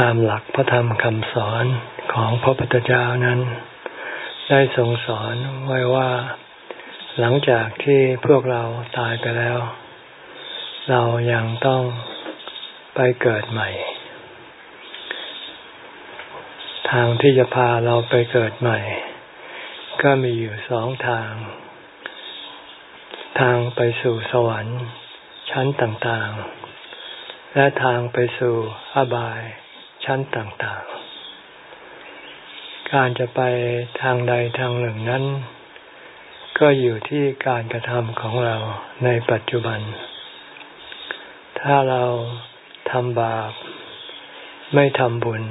ตามหลักพระธรรมคำสอนของพระพุทธเจ้านั้น ได้ทรงสอนไว้ว่า หลังจากที่พวกเราตายไปแล้ว เรายังต้องไปเกิดใหม่ ทางที่จะพาเราไปเกิดใหม่ ก็มีอยู่สองทาง ทางไปสู่สวรรค์ชั้นต่างๆ และทางไปสู่อบาย ชั้นต่างๆ การจะไปทางใดทางหนึ่งนั้น ก็อยู่ที่การกระทำของเราในปัจจุบัน ถ้าเราทำบาป ไม่ทำบุญ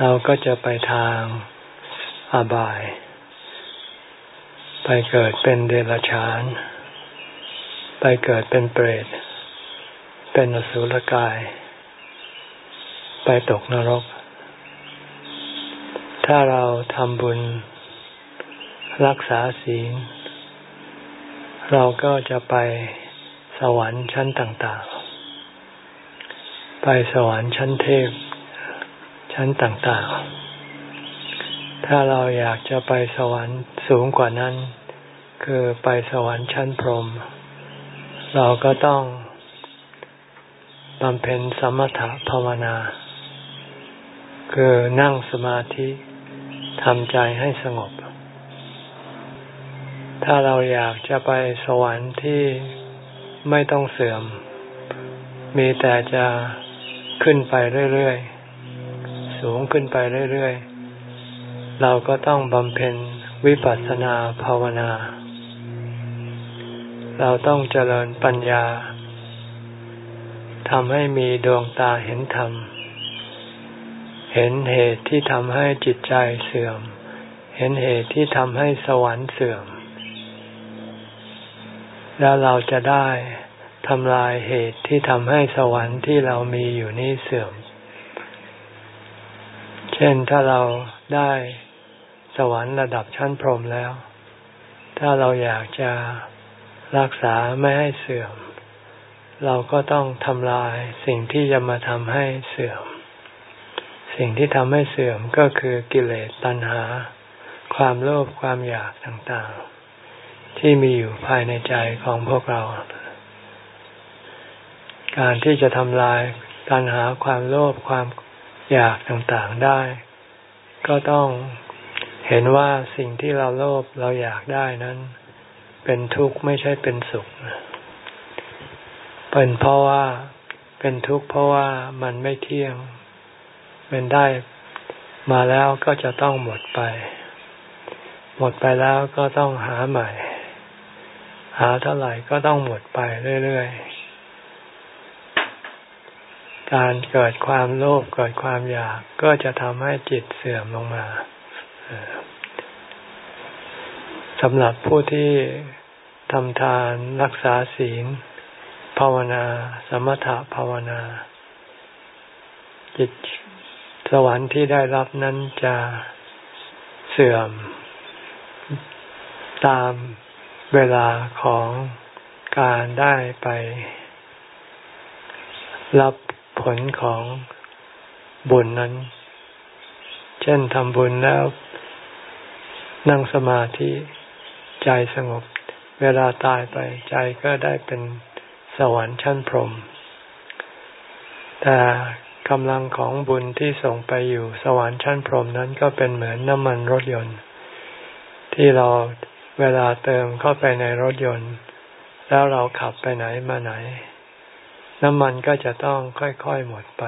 เราก็จะไปทางอบาย ไปเกิดเป็นเดรัจฉาน ไปเกิดเป็นเปรต เป็นอสุรกาย ไปตกนรก ถ้าเราทำบุญรักษาศีล เราก็จะไปสวรรค์ชั้นต่างๆ ไปสวรรค์ชั้นเทพ ชั้นต่างๆ ถ้าเราอยากจะไปสวรรค์สูงกว่านั้น คือไปสวรรค์ชั้นพรหมเราก็ต้องบำเพ็ญสมถะภาวนา คือนั่งสมาธิทำใจให้สงบ ถ้าเราอยากจะไปสวรรค์ที่ไม่ต้องเสื่อม มีแต่จะขึ้นไปเรื่อยๆ สูงขึ้นไปเรื่อยๆ เราก็ต้องบำเพ็ญวิปัสสนาภาวนา เราต้องเจริญปัญญาทำให้มีดวงตาเห็นธรรม เห็นเหตุที่ทำให้จิตใจเสื่อม เห็นเหตุที่ทำให้สวรรค์เสื่อม แล้วเราจะได้ทำลายเหตุที่ทำให้สวรรค์ที่เรามีอยู่นี้เสื่อม เช่นถ้าเราได้สวรรค์ระดับชั้นพรหมแล้ว ถ้าเราอยากจะรักษาไม่ให้เสื่อม เราก็ต้องทำลายสิ่งที่จะมาทำให้เสื่อม สิ่งที่ทำให้เสื่อมก็คือกิเลสตัณหา ความโลภความอยากต่างๆ ที่มีอยู่ภายในใจของพวกเรา การที่จะทำลายตัณหาความโลภความอยากต่างๆได้ ก็ต้องเห็นว่าสิ่งที่เราโลภเราอยากได้นั้น เป็นทุกข์ไม่ใช่เป็นสุข เป็นเพราะว่าเป็นทุกข์เพราะว่ามันไม่เที่ยง เป็นได้มาแล้วก็จะต้องหมดไป หมดไปแล้วก็ต้องหาใหม่ หาเท่าไหร่ก็ต้องหมดไปเรื่อยๆ การเกิดความโลภเกิดความอยากก็จะทำให้จิตเสื่อมลงมาสำหรับผู้ที่ทำทานรักษาศีล ภาวนา สมถะภาวนา จิต สวรรค์ที่ได้รับนั้นจะเสื่อม ตามเวลาของการได้ไป รับผลของบุญนั้น เช่นทำบุญแล้ว นั่งสมาธิใจสงบ เวลาตายไปใจก็ได้เป็นสวรรค์ชั้นพรหมแต่ กำลังของบุญที่ส่งไปอยู่สวรรค์ชั้นพรหมนั้นก็เป็นเหมือนน้ำมันรถยนต์ ที่เราเวลาเติมเข้าไปในรถยนต์ แล้วเราขับไปไหนมาไหน น้ำมันก็จะต้องค่อยๆหมดไป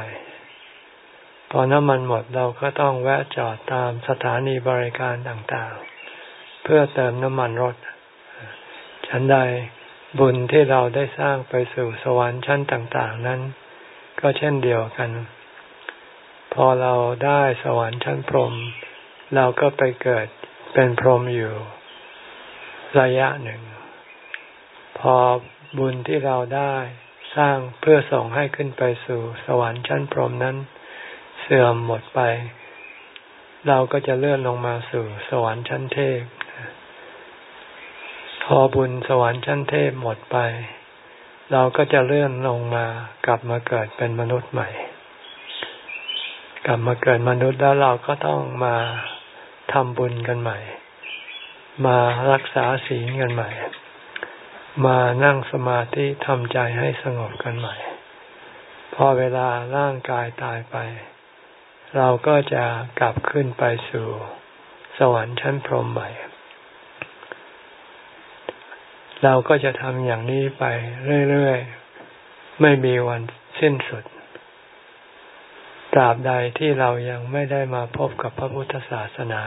พอน้ำมันหมดเราก็ต้องแวะจอดตามสถานีบริการต่างๆ เพื่อเติมน้ำมันรถ ฉันใดบุญที่เราได้สร้างไปสู่สวรรค์ชั้นต่าง ๆ นั้น ก็เช่นเดียวกัน พอเราได้สวรรค์ชั้นพรหมเราก็ไปเกิดเป็นพรหมอยู่ระยะหนึ่ง พอบุญที่เราได้สร้างเพื่อส่งให้ขึ้นไปสู่สวรรค์ชั้นพรหมนั้น เสื่อมหมดไป เราก็จะเลื่อนลงมาสู่สวรรค์ชั้นเทพ พอบุญสวรรค์ชั้นเทพหมดไป เราก็จะเลื่อนลงมากลับมาเกิดเป็นมนุษย์ใหม่ กลับมาเกิดมนุษย์แล้วเราก็ต้องมาทำบุญกันใหม่ มารักษาศีลกันใหม่ มานั่งสมาธิทำใจให้สงบกันใหม่ พอเวลาร่างกายตายไป เราก็จะกลับขึ้นไปสู่ สวรรค์ชั้นพรหมใหม่ เราก็จะทำอย่างนี้ไปเรื่อยๆ ไม่มีวันสิ้นสุด ตราบใดที่เรายังไม่ได้มาพบกับพระพุทธศาสนา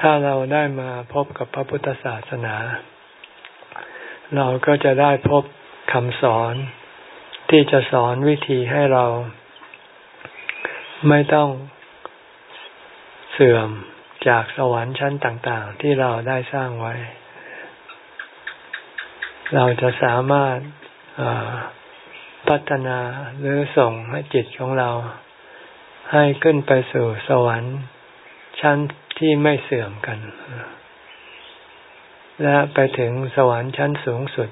ถ้าเราได้มาพบกับพระพุทธศาสนา เราก็จะได้พบคำสอนที่จะสอนวิธีให้เรา ไม่ต้องเสื่อมจากสวรรค์ชั้นต่าง ๆ ที่เราได้สร้างไว้ เราจะสามารถ พัฒนาหรือส่งให้จิตของเรา ให้ขึ้นไปสู่สวรรค์ชั้นที่ไม่เสื่อมกัน และไปถึงสวรรค์ชั้นสูงสุด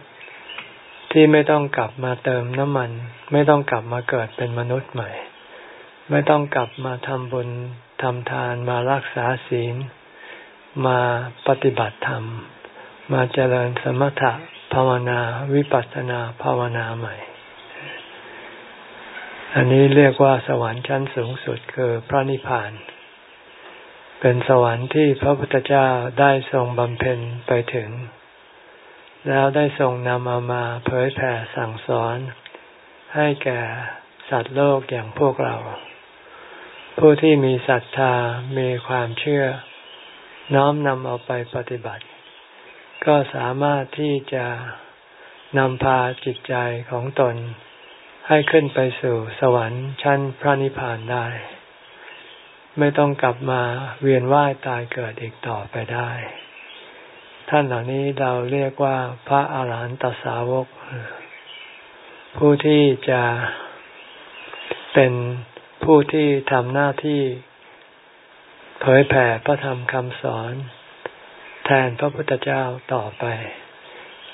ที่ไม่ต้องกลับมาเติมน้ำมัน ไม่ต้องกลับมาเกิดเป็นมนุษย์ใหม่ ไม่ต้องกลับมาทำบุญทำทานมารักษาศีล มาปฏิบัติธรรม มาเจริญสมถะภาวนาวิปัสสนาภาวนาใหม่ อันนี้เรียกว่าสวรรค์ชั้นสูงสุดคือพระนิพพาน เป็นสวรรค์ที่พระพุทธเจ้าได้ทรงบำเพ็ญไปถึง แล้วได้ทรงนำเอามาเผยแผ่สั่งสอน ให้แก่สัตว์โลกอย่างพวกเรา ผู้ที่มีศรัทธามีความเชื่อ น้อมนำเอาไปปฏิบัติ ก็สามารถที่จะนำพาจิตใจของตน ให้ขึ้นไปสู่สวรรค์ชั้นพระนิพพานได้ ไม่ต้องกลับมาเวียนว่ายตายเกิดอีกต่อไปได้ ท่านเหล่านี้เราเรียกว่าพระอาหารหันตสาวก ผู้ที่จะเป็นผู้ที่ทำหน้าที่เผยแผ่พระธรรมคำสอน แทนพระพุทธเจ้าต่อไป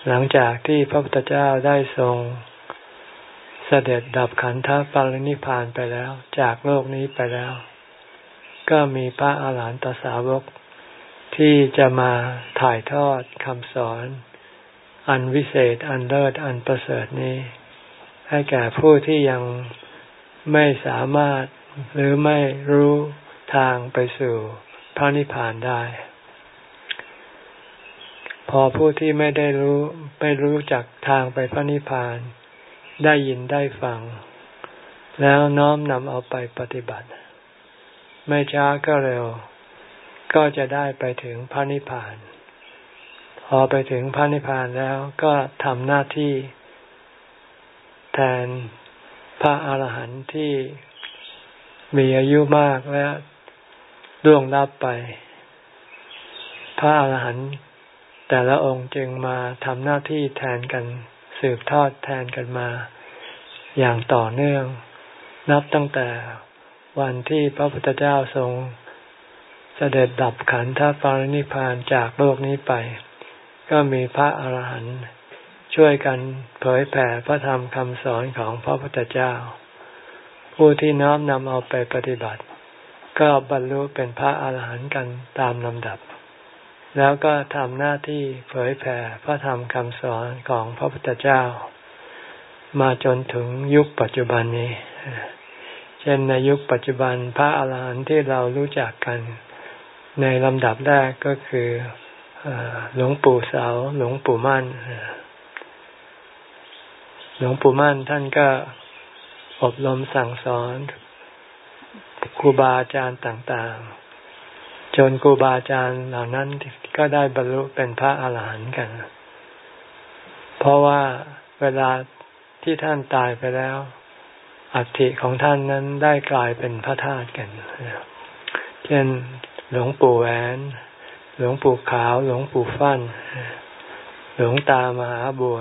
หลังจากที่พระพุทธเจ้าได้ทรง เสด็จดับขันธปรินิพานไปแล้วจากโลกนี้ไปแล้ว ก็มีพระอาหารหันตสาวก ที่จะมาถ่ายทอดคำสอน อันวิเศษอันเลิศอันประเสริฐนี้ ให้แก่ผู้ที่ยังไม่สามารถหรือไม่รู้ทางไปสู่พระนิพพานได้ พอผู้ที่ไม่ได้รู้ไม่รู้จักทางไปพระนิพพาน ได้ยินได้ฟัง แล้วน้อมนำเอาไปปฏิบัติ ไม่ช้าก็เร็ว ก็จะได้ไปถึงพระนิพพาน พอไปถึงพระนิพพานแล้วก็ทำหน้าที่ แทนพระอาหารหันต์ที่มีอายุมากและล่วงลับไป พระอาหารหันต์แต่ละองค์จึงมาทำหน้าที่แทนกัน สืบทอดแทนกันมา อย่างต่อเนื่อง นับตั้งแต่วันที่พระพุทธเจ้าทรงเสด็จดับขันธปรินิพานจากโลกนี้ไป ก็มีพระอาหารหันต์ช่วยกันเผยแผ่พระธรรมคำสอนของพระพุทธเจ้า ผู้ที่น้อมนำเอาไปปฏิบัติ ก็บรรลุเป็นพระอาหารหันต์กันตามลำดับ แล้วก็ทำหน้าที่เผยแผ่พระธรรมคำสอนของพระพุทธเจ้า มาจนถึงยุคปัจจุบันนี้ เช่นในยุคปัจจุบันพระอาหารหันต์ที่เรารู้จักกัน ในลำดับแรกก็คือหลวงปู่เสาหลวงปู่มั่น หลวงปู่มั่นท่านก็อบรมสั่งสอนครูบาอาจารย์ต่างๆ จนครูบาอาจารย์เหล่านั้น ก็ได้บรรลุเป็นพระอาหารหันต์กัน เพราะว่าเวลาที่ท่านตายไปแล้ว อัฐิของท่านนั้นได้กลายเป็นพระธาตุกัน เช่นหลวงปู่แหวน หลวงปู่ขาว หลวงปู่ฟัน่น หลวงตามหาบัว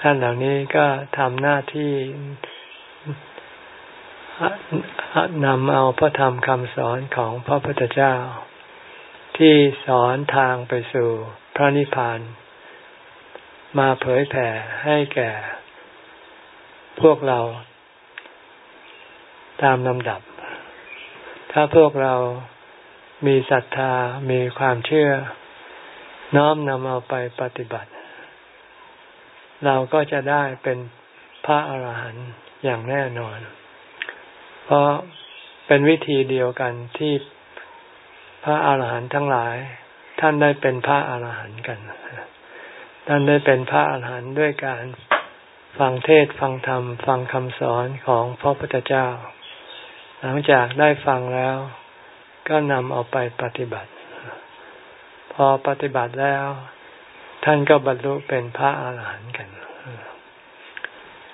ท่านเหล่านี้ก็ทำหน้าที่นำเอาพระธรรมคำสอนของพระพุทธเจ้า ที่สอนทางไปสู่พระนิพพาน มาเผยแผ่ให้แก่ พวกเรา ตามลำดับ ถ้าพวกเรามีศรัทธามีความเชื่อ น้อมนำเอาไปปฏิบัติ เราก็จะได้เป็นพระอาหารหันต์อย่างแน่นอน เพราะเป็นวิธีเดียวกันที่ ระอาหารหันต์ทั้งหลาย ท่านได้เป็นพระอาหารหันต์กัน ท่านได้เป็นพระอาหารหันต์ด้วยการฟังเทศฟังธรรม ฟังคำสอนของพระพุทธเจ้า หลังจากได้ฟังแล้ว ก็นำเอาไปปฏิบัติ พอปฏิบัติแล้ว ท่านก็บรรลุเป็นพระอาหารหันต์กัน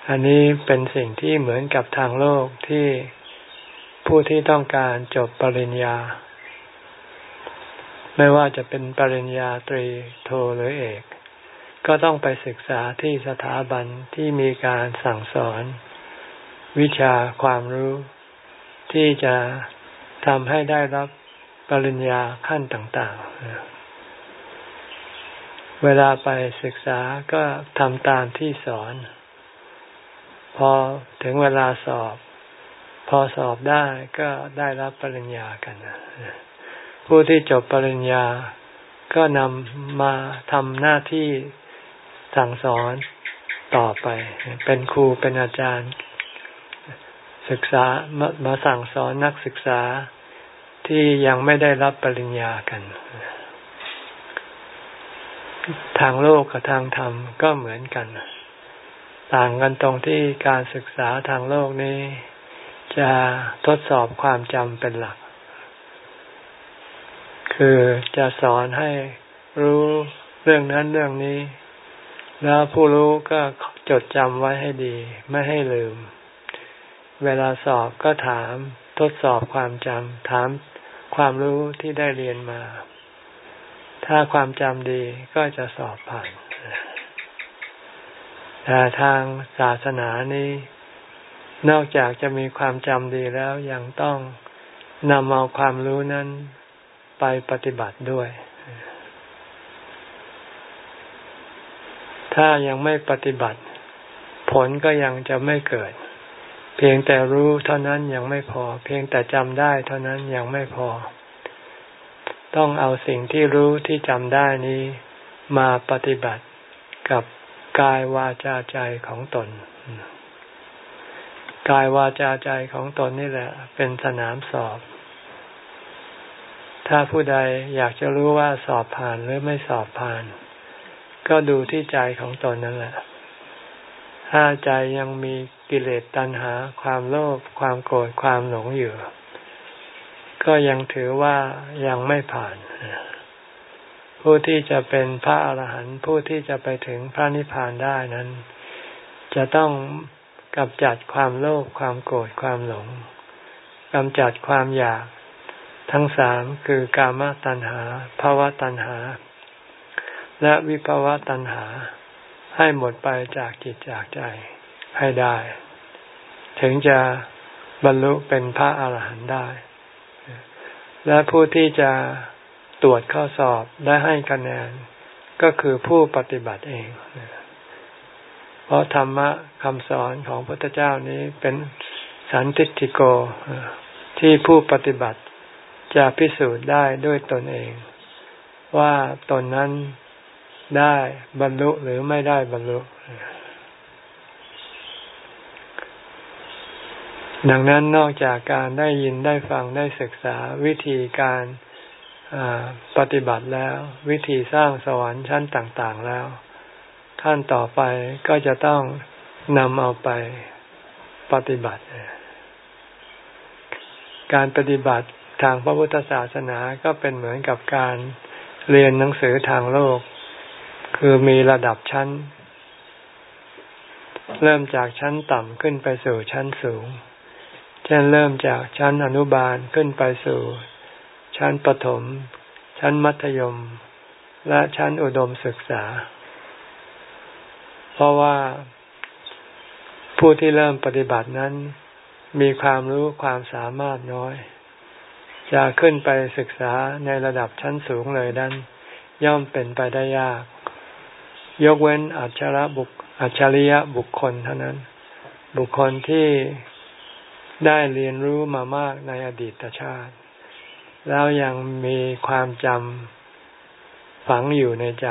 อันนี้เป็นสิ่งที่เหมือนกับทางโลกที่ผู้ที่ต้องการจบปริญญา ไม่ว่าจะเป็นปริญญาตรีโทหรือเอก ก็ต้องไปศึกษาที่สถาบันที่มีการสั่งสอน วิชาความรู้ ที่จะทำให้ได้รับปริญญาขั้นต่างๆ เวลาไปศึกษาก็ทำตามที่สอน พอถึงเวลาสอบ พอสอบได้ก็ได้รับปริญญากัน ผู้ที่จบปริญญา ก็นำมาทำหน้าที่สั่งสอนต่อไป เป็นครูเป็นอาจารย์ ศึกษามามาสั่งสอนนักศึกษาที่ยังไม่ได้รับปริญญากัน ทางโลกกับทางธรรมก็เหมือนกัน ต่างกันตรงที่การศึกษาทางโลกนี้ จะทดสอบความจำเป็นหลัก คือจะสอนให้รู้เรื่องนั้นเรื่องนี้ แล้วผู้รู้ก็จดจำไว้ให้ดี ไม่ให้ลืม เวลาสอบก็ถามทดสอบความจำถามความรู้ที่ได้เรียนมา ถ้าความจำดีก็จะสอบผ่านแต่ทางศาสนานี้ นอกจากจะมีความจำดีแล้วยังต้องนำเอาความรู้นั้น ไปปฏิบัติด้วย ถ้ายังไม่ปฏิบัติ ผลก็ยังจะไม่เกิด เพียงแต่รู้เท่านั้นยังไม่พอ เพียงแต่จำได้เท่านั้นยังไม่พอ ต้องเอาสิ่งที่รู้ที่จำได้นี้มาปฏิบัติกับกายวาจาใจของตน กายวาจาใจของตนนี่แหละ เป็นสนามสอบ ถ้าผู้ใดอยากจะรู้ว่าสอบผ่านหรือไม่สอบผ่าน ก็ดูที่ใจของตนนั่นแหละ ถ้าใจยังมีกิเลสตัณหา ความโลภความโกรธความหลงอยู่ ก็ยังถือว่ายังไม่ผ่าน ผู้ที่จะเป็นพระอรหันต์ผู้ที่จะไปถึงพระนิพพานได้นั้น จะต้องกำจัดความโลภความโกรธความหลงกำจัดความอยาก ทั้งสามคือกามตัณหาภาวะตัณหา และวิภาวะตัณหา ให้หมดไปจากจิตจากใจให้ได้ ถึงจะบรรลุเป็นพระอาหารหันต์ได้ และผู้ที่จะตรวจข้อสอบและให้คะแนนก็คือผู้ปฏิบัติเอง เพราะธรรมะคำสอนของพระพุทธเจ้านี้เป็นสันติโกที่ผู้ปฏิบัติ จะพิสูจน์ได้ด้วยตนเอง ว่าตนนั้นได้บรรลุหรือไม่ได้บรรลุ ดังนั้นนอกจากการได้ยินได้ฟังได้ศึกษาวิธีการปฏิบัติแล้ว วิธีสร้างสวรรค์ชั้นต่างๆแล้ว ขั้นต่อไปก็จะต้องนำเอาไปปฏิบัติ การปฏิบัติ ทางพระพุทธศาสนาก็เป็นเหมือนกับการเรียนหนังสือทางโลก คือมีระดับชั้น เริ่มจากชั้นต่ำขึ้นไปสู่ชั้นสูง เช่นเริ่มจากชั้นอนุบาลขึ้นไปสู่ ชั้นประถม ชั้นมัธยม และชั้นอุดมศึกษา เพราะว่าผู้ที่เริ่มปฏิบัตินั้น มีความรู้ความสามารถน้อย จะขึ้นไปศึกษาในระดับชั้นสูงเลยนั้นย่อมเป็นไปได้ยาก ยกเว้นอัจฉริบุคอัจฉริยะบุคคลเท่านั้น บุคคลที่ได้เรียนรู้มามากในอดีตชาติ แล้วยังมีความจำฝังอยู่ในใจ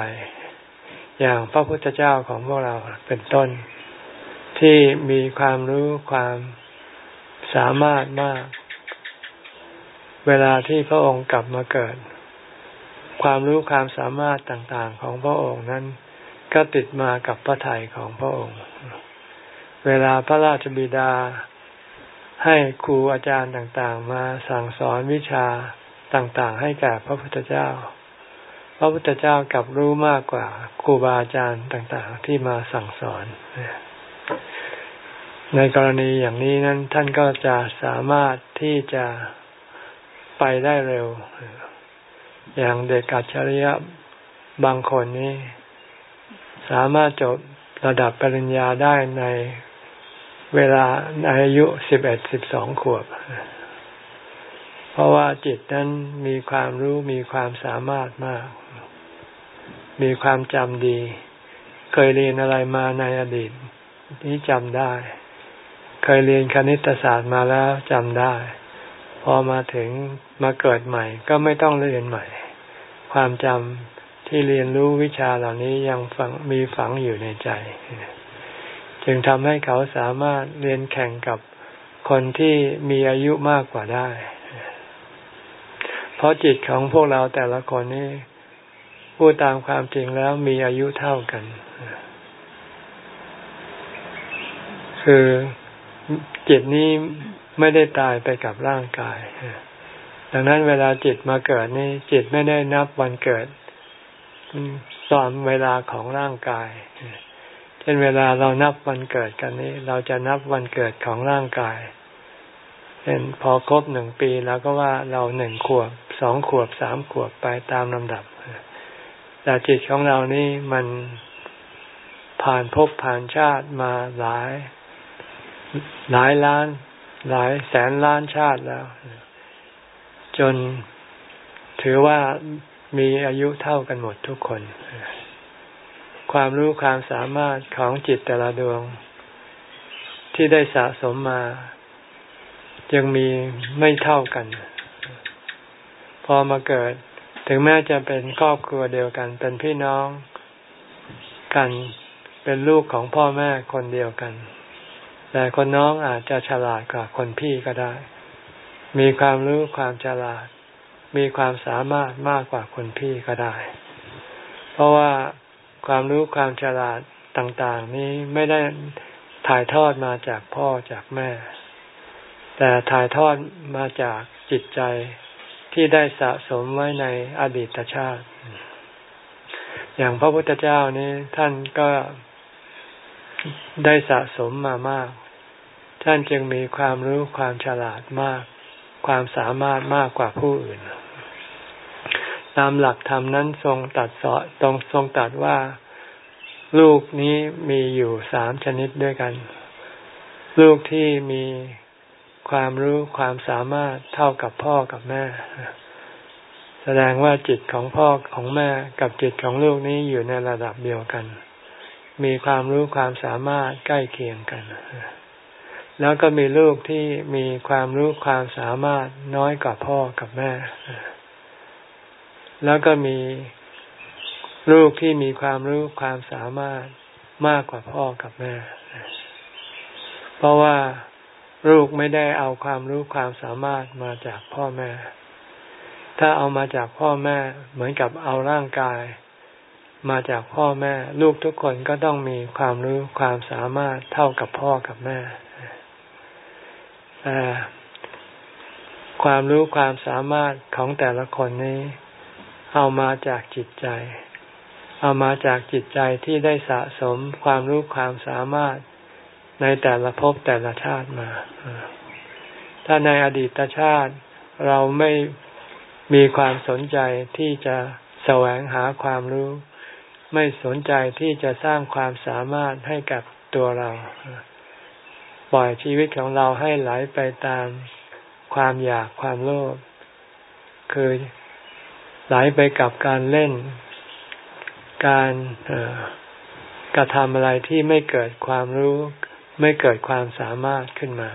อย่างพระพุทธเจ้าของพวกเราเป็นต้น ที่มีความรู้ความสามารถมาก เวลาที่พระองค์กลับมาเกิด ความรู้ความสามารถต่างๆของพระองค์นั้นก็ติดมากับพระทัยของพระองค์ เวลาพระราชบิดาให้ครูอาจารย์ต่างๆ มาสั่งสอนวิชาต่างๆ ให้แก่พระพุทธเจ้า พระพุทธเจ้ากลับรู้มากกว่าครูบาอาจารย์ต่างๆ ที่มาสั่งสอน ในกรณีอย่างนี้นั้นท่านก็จะสามารถที่จะ ไปได้เร็ว อย่างเด็กอัจฉริยะบางคนนี้สามารถจบระดับปริญญาได้ในเวลาอายุสิบเอ็ดสิบสองขวบ เพราะว่าจิตนั้นมีความรู้มีความสามารถมาก มีความจำดี เคยเรียนอะไรมาในอดีต นี้จำได้ เคยเรียนคณิตศาสตร์มาแล้วจำได้ พอมาถึงมาเกิดใหม่ ก็ไม่ต้องเรียนใหม่ ความจำที่เรียนรู้วิชาเหล่านี้ยังฝังมีฝังอยู่ในใจ จึงทำให้เขาสามารถเรียนแข่งกับคนที่มีอายุมากกว่าได้ เพราะจิตของพวกเราแต่ละคนนี้พูดตามความจริงแล้วมีอายุเท่ากัน คือจิตนี้ ไม่ได้ตายไปกับร่างกาย ดังนั้นเวลาจิตมาเกิดนี่จิตไม่ได้นับวันเกิดตามเวลาของร่างกาย เช่นเวลาเรานับวันเกิดกันนี้ เราจะนับวันเกิดของร่างกาย เช่นพอครบหนึ่งปีแล้วก็ว่าเราหนึ่งขวบสองขวบสามขวบไปตามลำดับแต่จิตของเรานี่มันผ่านภพผ่านชาติมาหลาย หลายล้าน หลายแสนล้านชาติแล้ว จนถือว่ามีอายุเท่ากันหมดทุกคน ความรู้ความสามารถของจิตแต่ละดวง ที่ได้สะสมมา ยังมีไม่เท่ากัน พอมาเกิด ถึงแม้จะเป็นครอบครัวเดียวกัน เป็นพี่น้องกัน เป็นลูกของพ่อแม่คนเดียวกัน แต่คนน้องอาจจะฉลาดกว่าคนพี่ก็ได้ มีความรู้ความฉลาด มีความสามารถมากกว่าคนพี่ก็ได้ เพราะว่าความรู้ความฉลาดต่าง ๆ นี้ไม่ได้ถ่ายทอดมาจากพ่อจากแม่ แต่ถ่ายทอดมาจากจิตใจที่ได้สะสมไว้ในอดีตชาติ อย่างพระพุทธเจ้านี้ท่านก็ได้สะสมมามาก ท่านจึงมีความรู้ความฉลาดมาก ความสามารถมากกว่าผู้อื่น ตามหลักธรรมนั้นทรงตัดสอตรงทรงตัดว่าลูกนี้มีอยู่สามชนิดด้วยกัน ลูกที่มีความรู้ความสามารถเท่ากับพ่อกับแม่ แสดงว่าจิตของพ่อของแม่กับจิตของลูกนี้อยู่ในระดับเดียวกัน มีความรู้ความสามารถใกล้เคียงกัน แล้วก็มีลูกที่มีความรู้ความสามารถน้อยกว่าพ่อกับแม่ แล้วก็มีลูกที่มีความรู้ความสามารถมากกว่าพ่อกับแม่ เพราะว่าลูกไม่ได้เอาความรู้ความสามารถมาจากพ่อแม่ ถ้าเอามาจากพ่อแม่ เหมือนกับเอาร่างกาย มาจากพ่อแม่ ลูกทุกคนก็ต้องมีความรู้ความสามารถเท่ากับพ่อกับแม่ แต่ความรู้ความสามารถของแต่ละคนนี้ เอามาจากจิตใจ เอามาจากจิตใจที่ได้สะสมความรู้ความสามารถในแต่ละภพแต่ละชาติมา ถ้าในอดีตชาติเราไม่มีความสนใจที่จะแสวงหาความรู้ ไม่สนใจที่จะสร้างความสามารถให้กับตัวเรา ปล่อยชีวิตของเราให้ไหลไปตามความอยากความโลภคือไหลไปกับการเล่น การกระทำอะไรที่ไม่เกิดความรู้ ไม่เกิดความสามารถขึ้นมา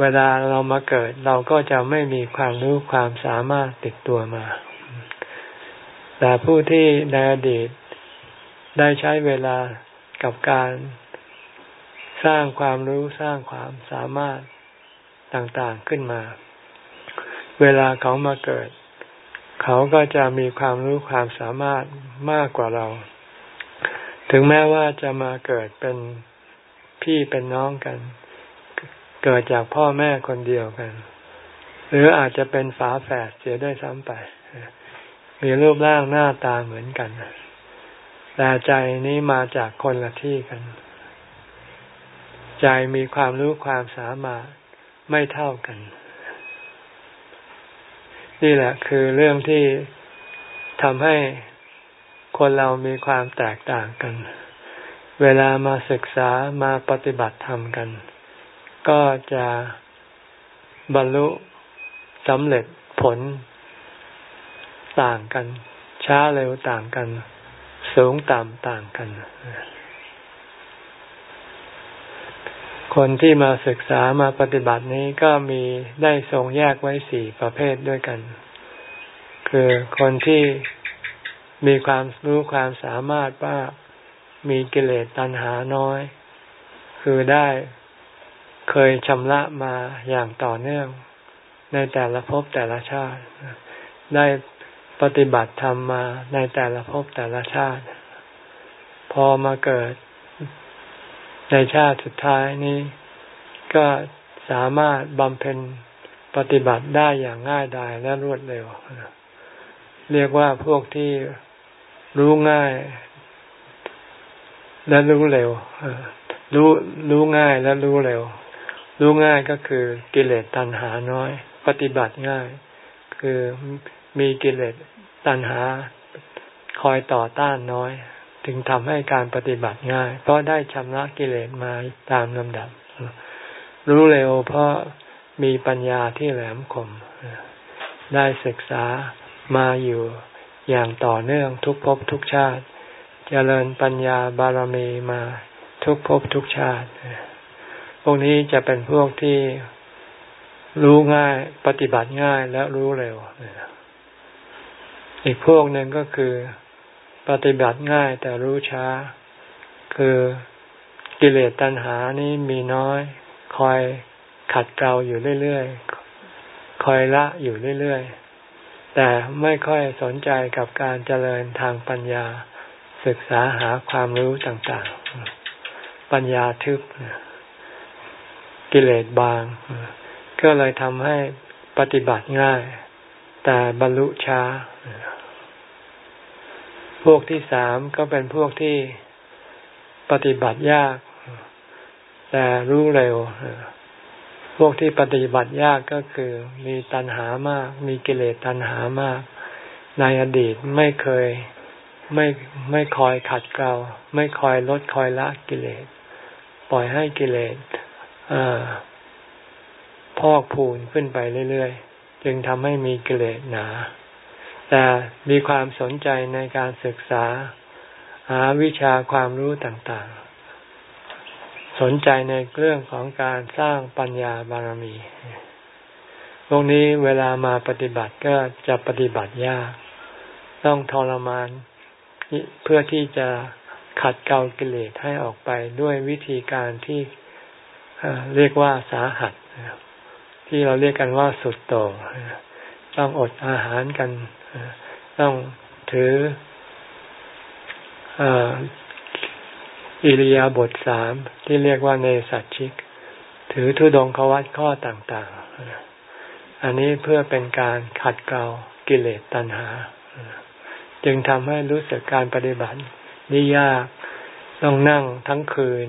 เวลาเรามาเกิด เราก็จะไม่มีความรู้ความสามารถติดตัวมา แต่ผู้ที่ในอดีตได้ใช้เวลากับการ สร้างความรู้สร้างความสามารถต่างๆขึ้นมา เวลาเขามาเกิด เขาก็จะมีความรู้ความสามารถมากกว่าเรา ถึงแม้ว่าจะมาเกิดเป็นพี่เป็นน้องกัน เกิดจากพ่อแม่คนเดียวกัน หรืออาจจะเป็นฝาแฝดเสียด้วยซ้ำไป มีรูปร่างหน้าตาเหมือนกันแต่ใจนี้มาจากคนละที่กัน ใจมีความรู้ความสามารถไม่เท่ากัน นี่แหละคือเรื่องที่ทำให้คนเรามีความแตกต่างกัน เวลามาศึกษามาปฏิบัติธรรมกัน ก็จะบรรลุสำเร็จผลต่างกัน ช้าเร็วต่างกัน สูงต่ำต่างกัน คนที่มาศึกษามาปฏิบัตินี้ก็มีได้ทรงแยกไว้สี่ประเภทด้วยกัน คือคนที่มีความรู้ความสามารถว่ามีกิเลสตัณหาน้อย คือได้เคยชำระมาอย่างต่อเนื่อง ในแต่ละภพแต่ละชาติ ได้ปฏิบัติธรรมมาในแต่ละภพแต่ละชาติ พอมาเกิด ในชาติสุดท้ายนี้ ก็สามารถบำเพ็ญปฏิบัติได้อย่างง่ายดายและรวดเร็ว เรียกว่าพวกที่รู้ง่าย และรู้เร็วรู้รู้ง่ายและรู้เร็ว รู้ง่ายก็คือกิเลสตัณหาน้อย ปฏิบัติง่าย คือมีกิเลสตัณหาคอยต่อต้านน้อย ถึงทำให้การปฏิบัติง่าย เพราะได้ชำระกิเลสมาตามลำดับ รู้เร็วเพราะมีปัญญาที่แหลมคม ได้ศึกษามาอยู่อย่างต่อเนื่องทุกภพทุกชาติเจริญปัญญาบารมีมาทุกภพทุกชาติ พวกนี้จะเป็นพวกที่รู้ง่ายปฏิบัติง่ายและรู้เร็ว อีกพวกหนึ่งก็คือ ปฏิบัติง่ายแต่รู้ช้า คือกิเลสตัณหานี้มีน้อย คอยขัดเกลาอยู่เรื่อยๆ คอยละอยู่เรื่อยๆ แต่ไม่ค่อยสนใจกับการเจริญทางปัญญาศึกษาหาความรู้ต่างๆ ปัญญาทึบกิเลสบาง ก็เลยทำให้ปฏิบัติง่าย แต่บรรลุช้า พวกที่สามก็เป็นพวกที่ปฏิบัติยาก แต่รู้เร็ว พวกที่ปฏิบัติยากก็คือมีตัณหามาก มีกิเลสตัณหามาก ในอดีตไม่เคยไม่ไม่คอยขัดเกลาไม่คอยลดคอยละกิเลส ปล่อยให้กิเลสพอกพูนขึ้นไปเรื่อยๆ จึงทำให้มีกิเลสหนา แต่มีความสนใจในการศึกษาหาวิชาความรู้ต่างๆ สนใจในเรื่องของการสร้างปัญญาบารมีพวกนี้เวลามาปฏิบัติก็จะปฏิบัติยาก ต้องทรมานเพื่อที่จะขัดเกลากิเลสให้ออกไปด้วยวิธีการที่เรียกว่าสาหัสที่เราเรียกกันว่าสุดโต่งต้องอดอาหารกัน ต้องถืออิริยาบถสามที่เรียกว่าเนสัตชิก ถือทุดงควัตข้อต่างๆ อันนี้เพื่อเป็นการขัดเกลากิเลสตัณหา จึงทำให้รู้สึกการปฏิบัตินี่ยากต้องนั่งทั้งคืน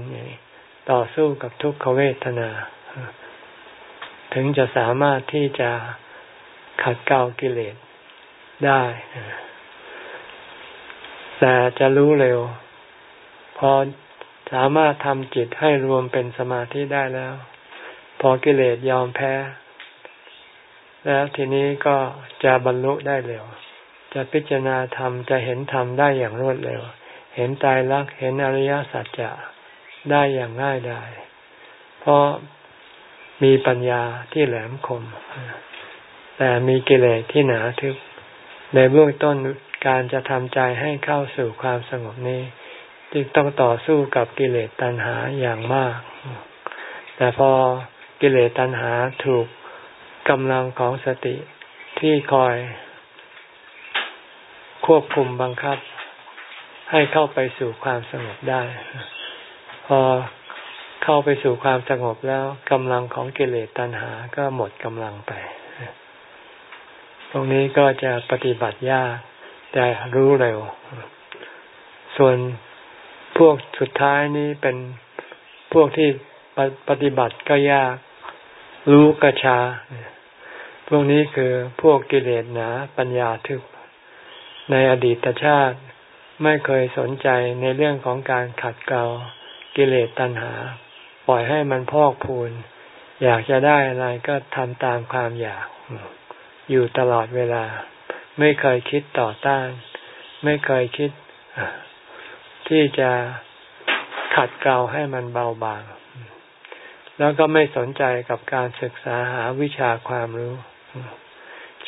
ต่อสู้กับทุกขเวทนา ถึงจะสามารถที่จะขัดเกลากิเลส ได้ แต่จะรู้เร็ว พอสามารถทำจิตให้รวมเป็นสมาธิได้แล้ว พอกิเลสยอมแพ้ แล้วทีนี้ก็จะบรรลุได้เร็ว จะพิจารณาธรรมจะเห็นธรรมได้อย่างรวดเร็ว เห็นตายรักเห็นอริยสัจจะได้อย่างง่ายดายเพราะมีปัญญาที่แหลมคม แต่มีกิเลสที่หนาทึบ ในเบื้องต้นการจะทำใจให้เข้าสู่ความสงบนี้ จึงต้องต่อสู้กับกิเลสตัณหาอย่างมาก แต่พอกิเลสตัณหาถูกกำลังของสติที่คอย ควบคุมบังคับ ให้เข้าไปสู่ความสงบได้ พอเข้าไปสู่ความสงบแล้วกำลังของกิเลสตัณหาก็หมดกำลังไป ตรงนี้ก็จะปฏิบัติยากแต่รู้เร็ว ส่วนพวกสุดท้ายนี้เป็นพวกที่ปฏิบัติก็ยาก รู้กระชาพวกนี้คือพวกกิเลสหนาปัญญาทึบในอดีตชาติไม่เคยสนใจในเรื่องของการขัดเกลากิเลสตัณหา ปล่อยให้มันพอกพูน อยากจะได้อะไรก็ทำตามความอยาก อยู่ตลอดเวลา ไม่เคยคิดต่อต้าน ไม่เคยคิดที่จะขัดเกลาให้มันเบาบาง แล้วก็ไม่สนใจกับการศึกษาหาวิชาความรู้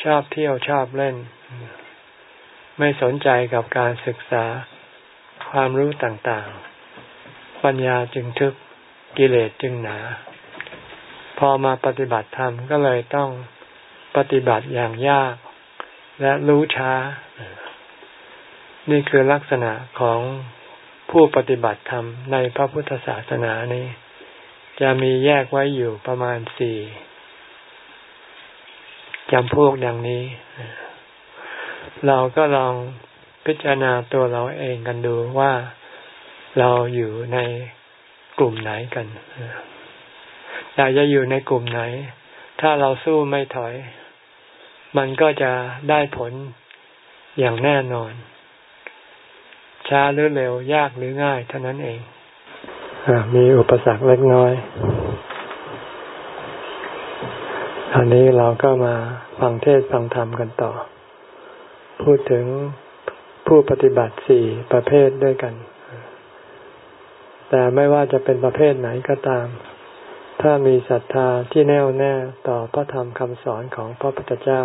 ชอบเที่ยวชอบเล่น ไม่สนใจกับการศึกษาความรู้ต่างๆ ปัญญาจึงทึบกิเลสจึงหนา พอมาปฏิบัติธรรมก็เลยต้อง ปฏิบัติอย่างยาก และรู้ช้า นี่คือลักษณะของผู้ปฏิบัติธรรมในพระพุทธศาสนานี้ จะมีแยกไว้อยู่ประมาณสี่จำพวกดังนี้ เราก็ลองพิจารณาตัวเราเองกันดูว่าเราอยู่ในกลุ่มไหนกันอยากจะอยู่ในกลุ่มไหน ถ้าเราสู้ไม่ถอย มันก็จะได้ผลอย่างแน่นอน ช้าหรือเร็วยากหรือง่ายเท่านั้นเองอมีอุปสรรคเล็กน้อยอันนี้เราก็มาฟังเทศฟังธรรมกันต่อ พูดถึงผู้ปฏิบัติสี่ประเภทด้วยกัน แต่ไม่ว่าจะเป็นประเภทไหนก็ตาม ถ้ามีศรัทธาที่แน่วแน่ต่อพระธรรมคำสอนของพระพุทธเจ้า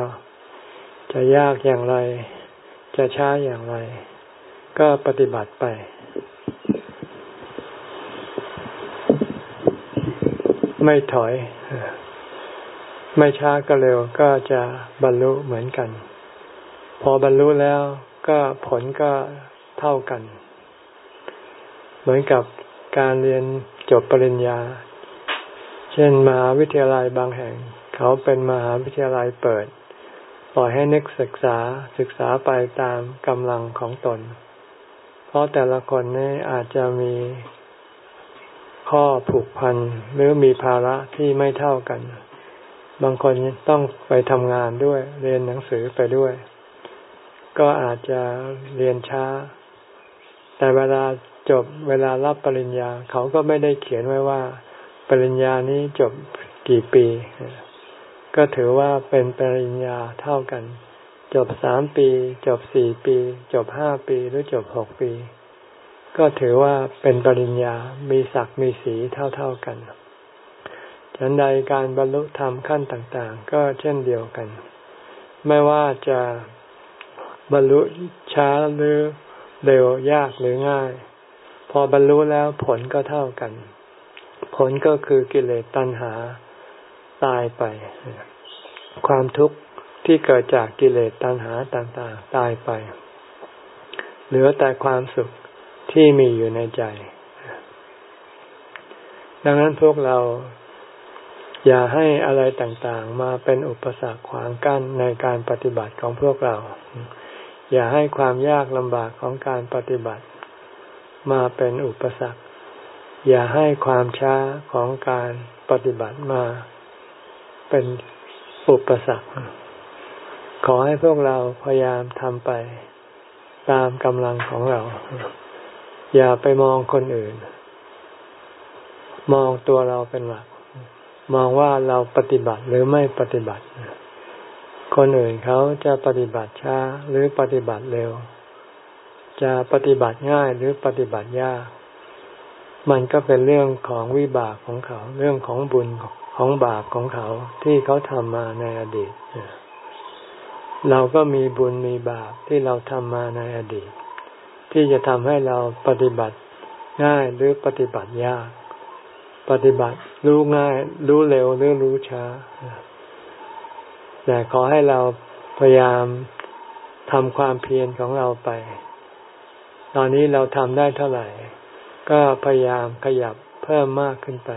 จะยากอย่างไร จะช้าอย่างไร ก็ปฏิบัติไป ไม่ถอย ไม่ช้าก็เร็วก็จะบรรลุเหมือนกัน พอบรรลุแล้วก็ผลก็เท่ากัน เหมือนกับการเรียนจบปริญญา เช่นมหาวิทยาลัยบางแห่ง เขาเป็นมหาวิทยาลัยเปิด ปล่อยให้นักศึกษาศึกษาไปตามกำลังของตน เพราะแต่ละคนนี่อาจจะมีข้อผูกพันหรือมีภาระที่ไม่เท่ากัน บางคนต้องไปทำงานด้วย เรียนหนังสือไปด้วย ก็อาจจะเรียนช้า แต่เวลาจบเวลารับปริญญา เขาก็ไม่ได้เขียนไว้ว่า ปริญญานี้จบกี่ปี ก็ถือว่าเป็นปริญญาเท่ากัน จบสามปี จบสี่ปี จบห้าปีหรือจบหกปี ก็ถือว่าเป็นปริญญา มีศักดิ์มีสีเท่าๆกัน ฉันใดการบรรลุธรรมขั้นต่างๆ ก็เช่นเดียวกัน ไม่ว่าจะบรรลุช้าหรือเร็วยากหรือง่าย พอบรรลุแล้วผลก็เท่ากัน ผลก็คือกิเลสตัณหาตายไป ความทุกข์ที่เกิดจากกิเลสตัณหาต่างๆ ตายไป เหลือแต่ความสุขที่มีอยู่ในใจ ดังนั้นพวกเราอย่าให้อะไรต่างๆ มาเป็นอุปสรรคขวางกั้นในการปฏิบัติของพวกเรา อย่าให้ความยากลำบากของการปฏิบัติ มาเป็นอุปสรรค อย่าให้ความช้าของการปฏิบัติมาเป็นอุปสรรค ขอให้พวกเราพยายามทำไปตามกำลังของเรา อย่าไปมองคนอื่น มองตัวเราเป็นหลัก มองว่าเราปฏิบัติหรือไม่ปฏิบัติ คนอื่นเขาจะปฏิบัติช้าหรือปฏิบัติเร็ว จะปฏิบัติง่ายหรือปฏิบัติยาก มันก็เป็นเรื่องของวิบากของเขา เรื่องของบุญของบาปของเขาที่เขาทำมาในอดีต เราก็มีบุญมีบาปที่เราทำมาในอดีต ที่จะทำให้เราปฏิบัติง่ายหรือปฏิบัติยาก ปฏิบัติรู้ง่าย รู้เร็วหรือรู้ช้า แต่ขอให้เราพยายามทำความเพียรของเราไป ตอนนี้เราทำได้เท่าไหร่ ก็พยายามขยับเพิ่มมากขึ้นไป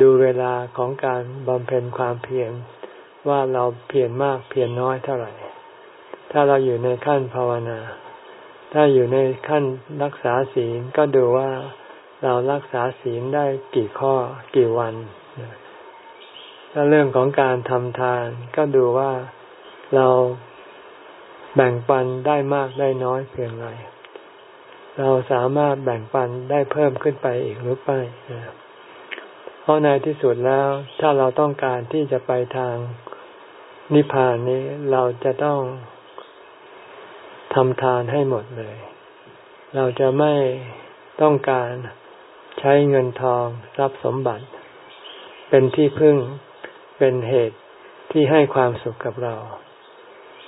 ดูเวลาของการบำเพ็ญความเพียรว่าเราเพียรมากเพียรน้อยเท่าไหร่ ถ้าเราอยู่ในขั้นภาวนา ถ้าอยู่ในขั้นรักษาศีลก็ดูว่าเรารักษาศีลได้กี่ข้อกี่วัน ถ้าเรื่องของการทำทานก็ดูว่าเราแบ่งปันได้มากได้น้อยเพียงไร เราสามารถแบ่งปันได้เพิ่มขึ้นไปอีกหรือไม่เพราะในที่สุดแล้ว ถ้าเราต้องการที่จะไปทางนิพพานนี้เราจะต้องทำทานให้หมดเลย เราจะไม่ต้องการใช้เงินทองทรัพย์สมบัติ เป็นที่พึ่งเป็นเหตุที่ให้ความสุขกับเรา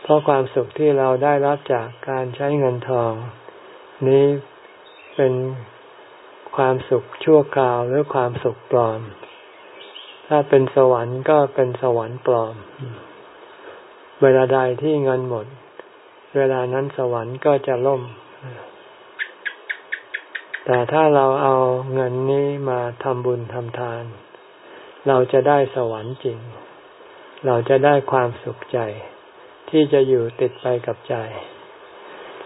เพราะความสุขที่เราได้รับจากการใช้เงินทอง นี้เป็นความสุขชั่วคราวหรือความสุขปลอม ถ้าเป็นสวรรค์ก็เป็นสวรรค์ปลอม เวลาใดที่เงินหมด เวลานั้นสวรรค์ก็จะล่ม แต่ถ้าเราเอาเงินนี้มาทำบุญทำทาน เราจะได้สวรรค์จริง เราจะได้ความสุขใจ ที่จะอยู่ติดไปกับใจ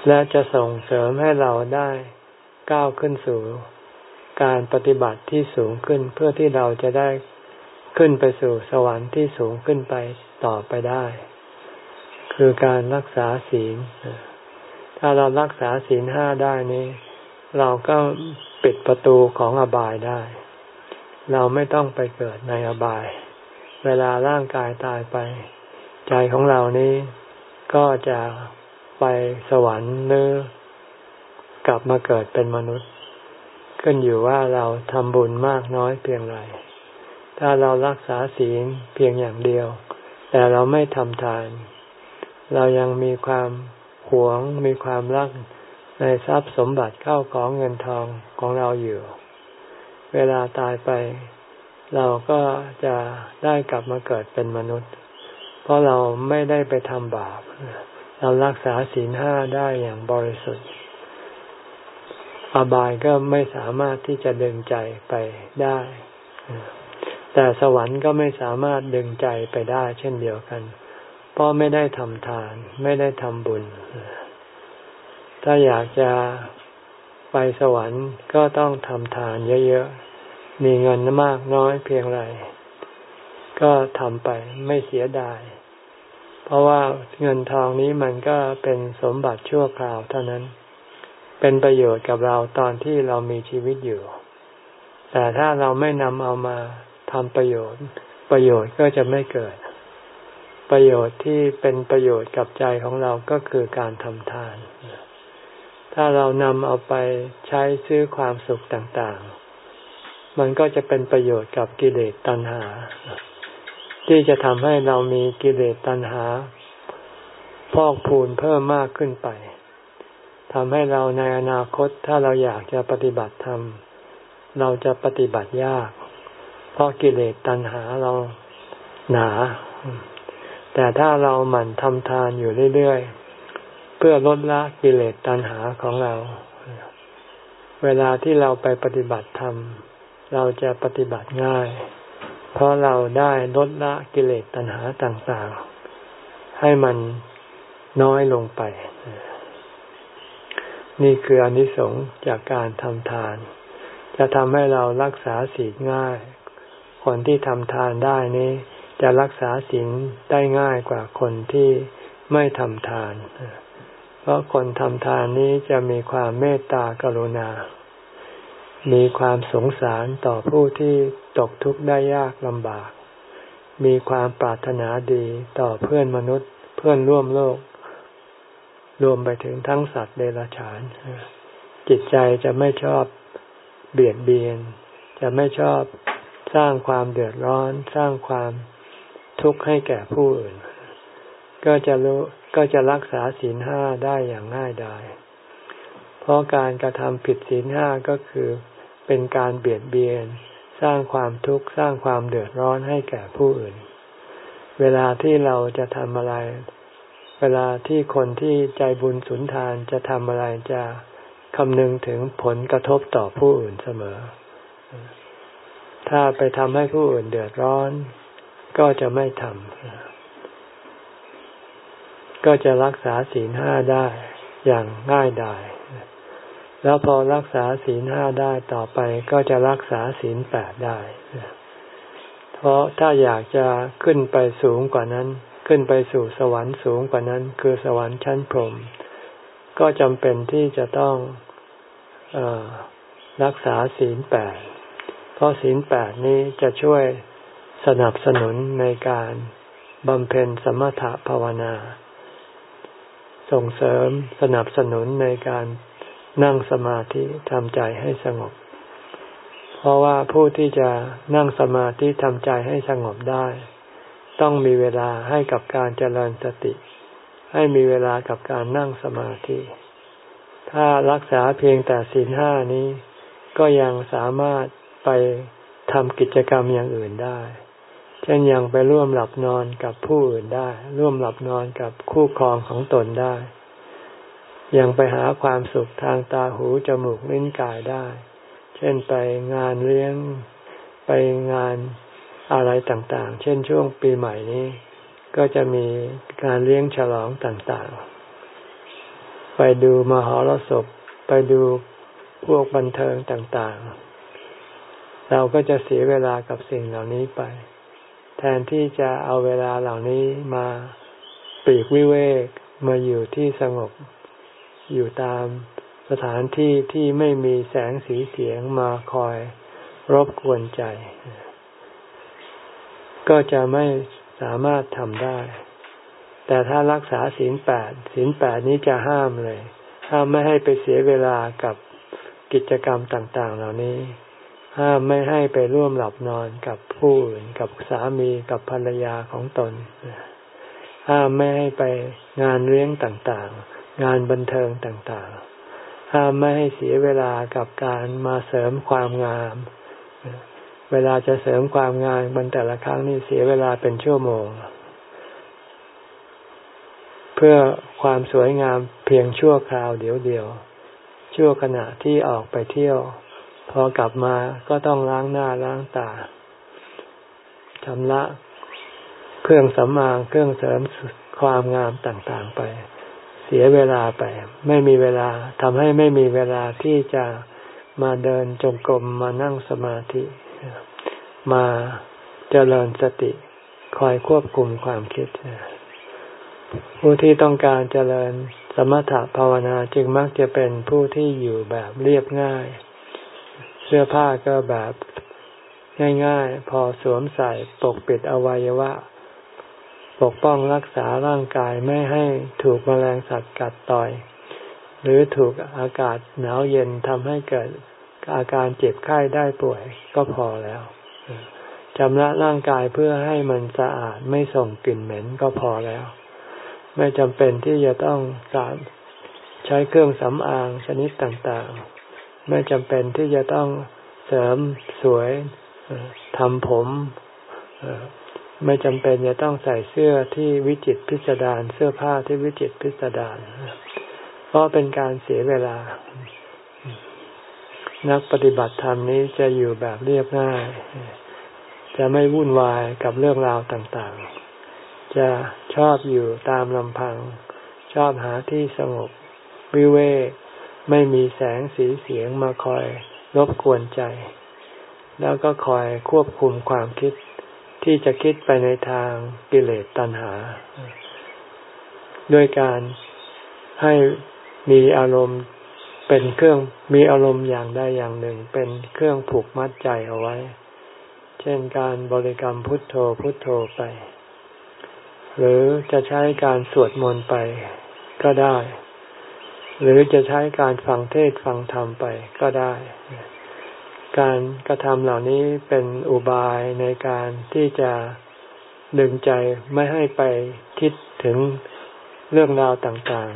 และจะส่งเสริมให้เราได้ก้าวขึ้นสู่การปฏิบัติที่สูงขึ้นเพื่อที่เราจะได้ขึ้นไปสู่สวรรค์ที่สูงขึ้นไปต่อไปได้ คือการรักษาศีล ถ้าเรารักษาศีลห้าได้นี้ เราก็ปิดประตูของอบายได้ เราไม่ต้องไปเกิดในอบาย เวลาร่างกายตายไป ใจของเรานี้ก็จะ ไปสวรรค์หรือกลับมาเกิดเป็นมนุษย์ ขึ้นอยู่ว่าเราทำบุญมากน้อยเพียงไร ถ้าเรารักษาศีลเพียงอย่างเดียว แต่เราไม่ทำทาน เรายังมีความหวงมีความรักในทรัพย์สมบัติเข้าของเงินทองของเราอยู่ เวลาตายไป เราก็จะได้กลับมาเกิดเป็นมนุษย์ เพราะเราไม่ได้ไปทำบาป เรารักษาศีลห้าได้อย่างบริสุทธิ์ อบายก็ไม่สามารถที่จะดึงใจไปได้ แต่สวรรค์ก็ไม่สามารถดึงใจไปได้ เช่นเดียวกัน เพราะไม่ได้ทำทาน ไม่ได้ทำบุญ ถ้าอยากจะไปสวรรค์ก็ต้องทำทานเยอะๆ มีเงินมากน้อยเพียงไร ก็ทำไปไม่เสียดาย เพราะว่าเงินทองนี้มันก็เป็นสมบัติชั่วคราวเท่านั้น เป็นประโยชน์กับเราตอนที่เรามีชีวิตอยู่ แต่ถ้าเราไม่นำเอามาทำประโยชน์ ประโยชน์ก็จะไม่เกิด ประโยชน์ที่เป็นประโยชน์กับใจของเราก็คือการทำทาน ถ้าเรานำเอาไปใช้ซื้อความสุขต่างๆ มันก็จะเป็นประโยชน์กับกิเลสตัณหา ที่จะทำให้เรามีกิเลสตัณหา พอกพูนเพิ่มมากขึ้นไปทำให้เราในอนาคตถ้าเราอยากจะปฏิบัติธรรม เราจะปฏิบัติยาก เพราะกิเลสตัณหาเราหนา แต่ถ้าเราหมั่นทำทานอยู่เรื่อยๆ เพื่อลดละกิเลสตัณหาของเรา เวลาที่เราไปปฏิบัติธรรม เราจะปฏิบัติง่าย เพราะเราได้ลดละกิเลสตัณหาต่างๆ ให้มันน้อยลงไป นี่คืออนิสงส์จากการทำทาน จะทำให้เรารักษาศีลง่าย คนที่ทำทานได้นี้ จะรักษาศีลได้ง่ายกว่าคนที่ไม่ทำทาน เพราะคนทำทานนี้จะมีความเมตตากรุณา มีความสงสารต่อผู้ที่ตกทุกข์ได้ยากลำบาก มีความปรารถนาดีต่อเพื่อนมนุษย์ เพื่อนร่วมโลก รวมไปถึงทั้งสัตว์เดรัจฉาน จิตใจจะไม่ชอบเบียดเบียน จะไม่ชอบสร้างความเดือดร้อน สร้างความทุกข์ให้แก่ผู้อื่น ก็จะรู้ก็จะรักษาศีลห้าได้อย่างง่ายดาย เพราะการกระทำผิดศีลห้าก็คือ เป็นการเบียดเบียน สร้างความทุกข์สร้างความเดือดร้อนให้แก่ผู้อื่น เวลาที่เราจะทำอะไร เวลาที่คนที่ใจบุญสุนทานจะทำอะไรจะคำนึงถึงผลกระทบต่อผู้อื่นเสมอ ถ้าไปทำให้ผู้อื่นเดือดร้อน ก็จะไม่ทำ ก็จะรักษาศีลห้าได้อย่างง่ายดาย แล้วพอรักษาศีลห้าได้ต่อไปก็จะรักษาศีลแปดได้ เพราะถ้าอยากจะขึ้นไปสูงกว่านั้น ขึ้นไปสู่สวรรค์สูงกว่านั้น คือสวรรค์ชั้นพรหมก็จำเป็นที่จะต้องอรักษาศีลแปด เพราะศีลแปดนี้จะช่วยสนับสนุนในการบำเพ็ญสมถะภาวนา ส่งเสริมสนับสนุนในการ นั่งสมาธิทำใจให้สงบ เพราะว่าผู้ที่จะนั่งสมาธิทำใจให้สงบได้ ต้องมีเวลาให้กับการเจริญสติ ให้มีเวลากับการนั่งสมาธิ ถ้ารักษาเพียงแต่ศีลห้านี้ ก็ยังสามารถไปทำกิจกรรมอย่างอื่นได้ เช่นยังไปร่วมหลับนอนกับผู้อื่นได้ ร่วมหลับนอนกับคู่ครองของตนได้ ยังไปหาความสุขทางตาหูจมูกลิ้นกายได้ เช่นไปงานเลี้ยงไปงานอะไรต่างๆ เช่นช่วงปีใหม่นี้ ก็จะมีการเลี้ยงฉลองต่างๆ ไปดูมหรสพ ไปดูพวกบันเทิงต่างๆ เราก็จะเสียเวลากับสิ่งเหล่านี้ไป แทนที่จะเอาเวลาเหล่านี้มาปีกวิเวกมาอยู่ที่สงบ อยู่ตามสถานที่ที่ไม่มีแสงสีเสียงมาคอยรบกวนใจ ก็จะไม่สามารถทำได้ แต่ถ้ารักษาศีลแปดศีลแปดนี้จะห้ามเลย ห้ามไม่ให้ไปเสียเวลากับกิจกรรมต่าง ๆ เหล่านี้ ห้ามไม่ให้ไปร่วมหลับนอนกับผู้อื่นกับสามีกับภรรยาของตน ห้ามไม่ให้ไปงานเลี้ยงต่าง ๆ งานบันเทิงต่างๆ ห้ามไม่ให้เสียเวลากับการมาเสริมความงาม เวลาจะเสริมความงามบนแต่ละครั้งนี่เสียเวลาเป็นชั่วโมง เพื่อความสวยงามเพียงชั่วคราวเดียวเดียว ชั่วขณะที่ออกไปเที่ยว พอกลับมาก็ต้องล้างหน้าล้างตาชำระเครื่องสำอางเครื่องเสริมความงามต่างๆไป เสียเวลาไป ไม่มีเวลาทำให้ไม่มีเวลาที่จะมาเดินจงกรมมานั่งสมาธิ มาเจริญสติ คอยควบคุมความคิด ผู้ที่ต้องการเจริญสมถะภาวนาจึงมักจะเป็นผู้ที่อยู่แบบเรียบง่าย เสื้อผ้าก็แบบง่าย ๆ พอสวมใส่ปกปิดอวัยวะ ปกป้องรักษาร่างกายไม่ให้ถูกแมลงสัตว์กัดต่อย หรือถูกอากาศหนาวเย็นทำให้เกิดอาการเจ็บไข้ได้ป่วยก็พอแล้วชำระร่างกายเพื่อให้มันสะอาดไม่ส่งกลิ่นเหม็นก็พอแล้ว ไม่จำเป็นที่จะต้องสารใช้เครื่องสำอางชนิดต่างๆ ไม่จำเป็นที่จะต้องเสริมสวยทำผม ไม่จำเป็นจะต้องใส่เสื้อที่วิจิตพิสดารเสื้อผ้าที่วิจิตพิสดารเพราะเป็นการเสียเวลา นักปฏิบัติธรรมนี้จะอยู่แบบเรียบง่าย จะไม่วุ่นวายกับเรื่องราวต่างๆ จะชอบอยู่ตามลำพัง ชอบหาที่สงบ วิเวกไม่มีแสงสีเสียงมาคอยรบกวนใจ แล้วก็คอยควบคุมความคิด ที่จะคิดไปในทางกิเลสตัณหา ด้วยการให้มีอารมณ์เป็นเครื่องมีอารมณ์อย่างใดอย่างหนึ่ง เป็นเครื่องผูกมัดใจเอาไว้ เช่นการบริกรรมพุทโธพุทโธไป หรือจะใช้การสวดมนต์ไปก็ได้ หรือจะใช้การฟังเทศฟังธรรมไปก็ได้ การกระทำเหล่านี้เป็นอุบายในการที่จะดึงใจไม่ให้ไปคิดถึงเรื่องราวต่าง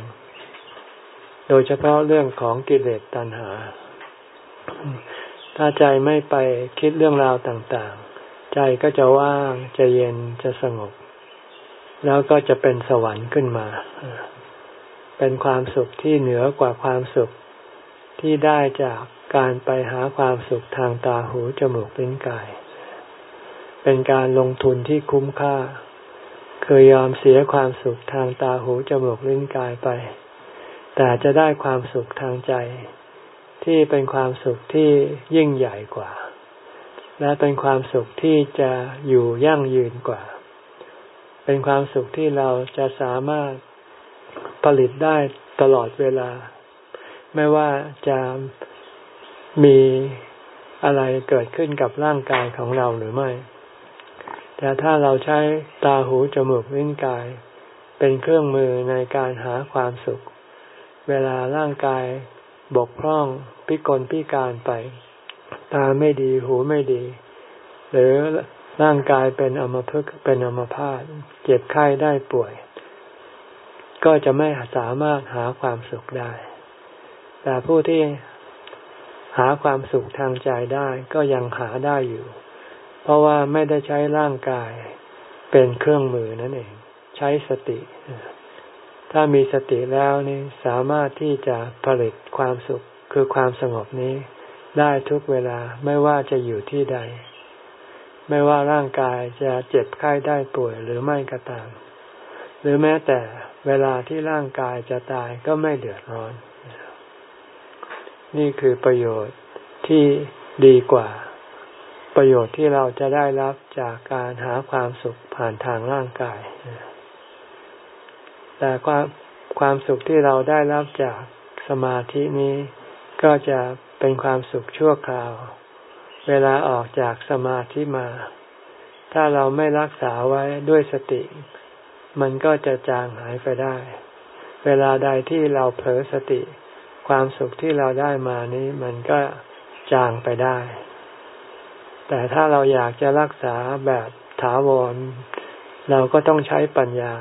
ๆ โดยเฉพาะเรื่องของกิเลสตัณหา ถ้าใจไม่ไปคิดเรื่องราวต่างๆ ใจก็จะว่าง จะเย็น จะสงบ แล้วก็จะเป็นสวรรค์ขึ้นมา เป็นความสุขที่เหนือกว่าความสุขที่ได้จาก การไปหาความสุขทางตาหูจมูกลิ้นกาย เป็นการลงทุนที่คุ้มค่าเคยยอมเสียความสุขทางตาหูจมูกลิ้นกายไป แต่จะได้ความสุขทางใจ ที่เป็นความสุขที่ยิ่งใหญ่กว่า และเป็นความสุขที่จะอยู่ยั่งยืนกว่า เป็นความสุขที่เราจะสามารถผลิตได้ตลอดเวลา ไม่ว่าจะ มีอะไรเกิดขึ้นกับร่างกายของเราหรือไม่ แต่ถ้าเราใช้ตาหูจมูกลิ้นกาย เป็นเครื่องมือในการหาความสุข เวลาร่างกายบกพร่องพิกลพิการไป ตาไม่ดีหูไม่ดี หรือร่างกายเป็นอมพึกเป็นอมพาตเจ็บไข้ได้ป่วย ก็จะไม่สามารถหาความสุขได้ แต่ผู้ที่ หาความสุขทางใจได้ก็ยังหาได้อยู่ เพราะว่าไม่ได้ใช้ร่างกายเป็นเครื่องมือนั่นเอง ใช้สติ ถ้ามีสติแล้วนี่สามารถที่จะผลิตความสุขคือความสงบนี้ ได้ทุกเวลาไม่ว่าจะอยู่ที่ใด ไม่ว่าร่างกายจะเจ็บไข้ได้ป่วยหรือไม่ก็ตาม หรือแม้แต่เวลาที่ร่างกายจะตายก็ไม่เดือดร้อน นี่คือประโยชน์ที่ดีกว่า ประโยชน์ที่เราจะได้รับจากการหาความสุขผ่านทางร่างกาย แต่ความความสุขที่เราได้รับจากสมาธินี้ ก็จะเป็นความสุขชั่วคราว เวลาออกจากสมาธิมา ถ้าเราไม่รักษาไว้ด้วยสติ มันก็จะจางหายไปได้ เวลาใดที่เราเผลอสติ ความสุขที่เราได้มานี้มันก็จางไปได้ แต่ถ้าเราอยากจะรักษาแบบถาวร เราก็ต้องใช้ปัญญา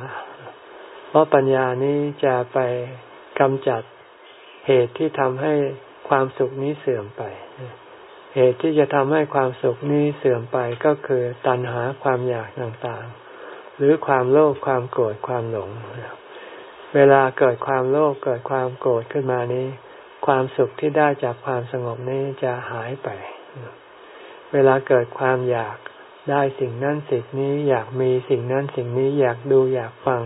เพราะปัญญานี้จะไปกำจัดเหตุที่ทำให้ความสุขนี้เสื่อมไป เหตุที่จะทำให้ความสุขนี้เสื่อมไปก็คือตัณหาความอยากต่างๆ หรือความโลภความโกรธความหลง เวลาเกิดความโลภเกิดความโกรธขึ้นมานี้ ความสุขที่ได้จากความสงบนี้จะหายไป เวลาเกิดความอยากได้สิ่งนั้นสิ่งนี้อยากมีสิ่งนั้นสิ่งนี้อยากดูอยากฟัง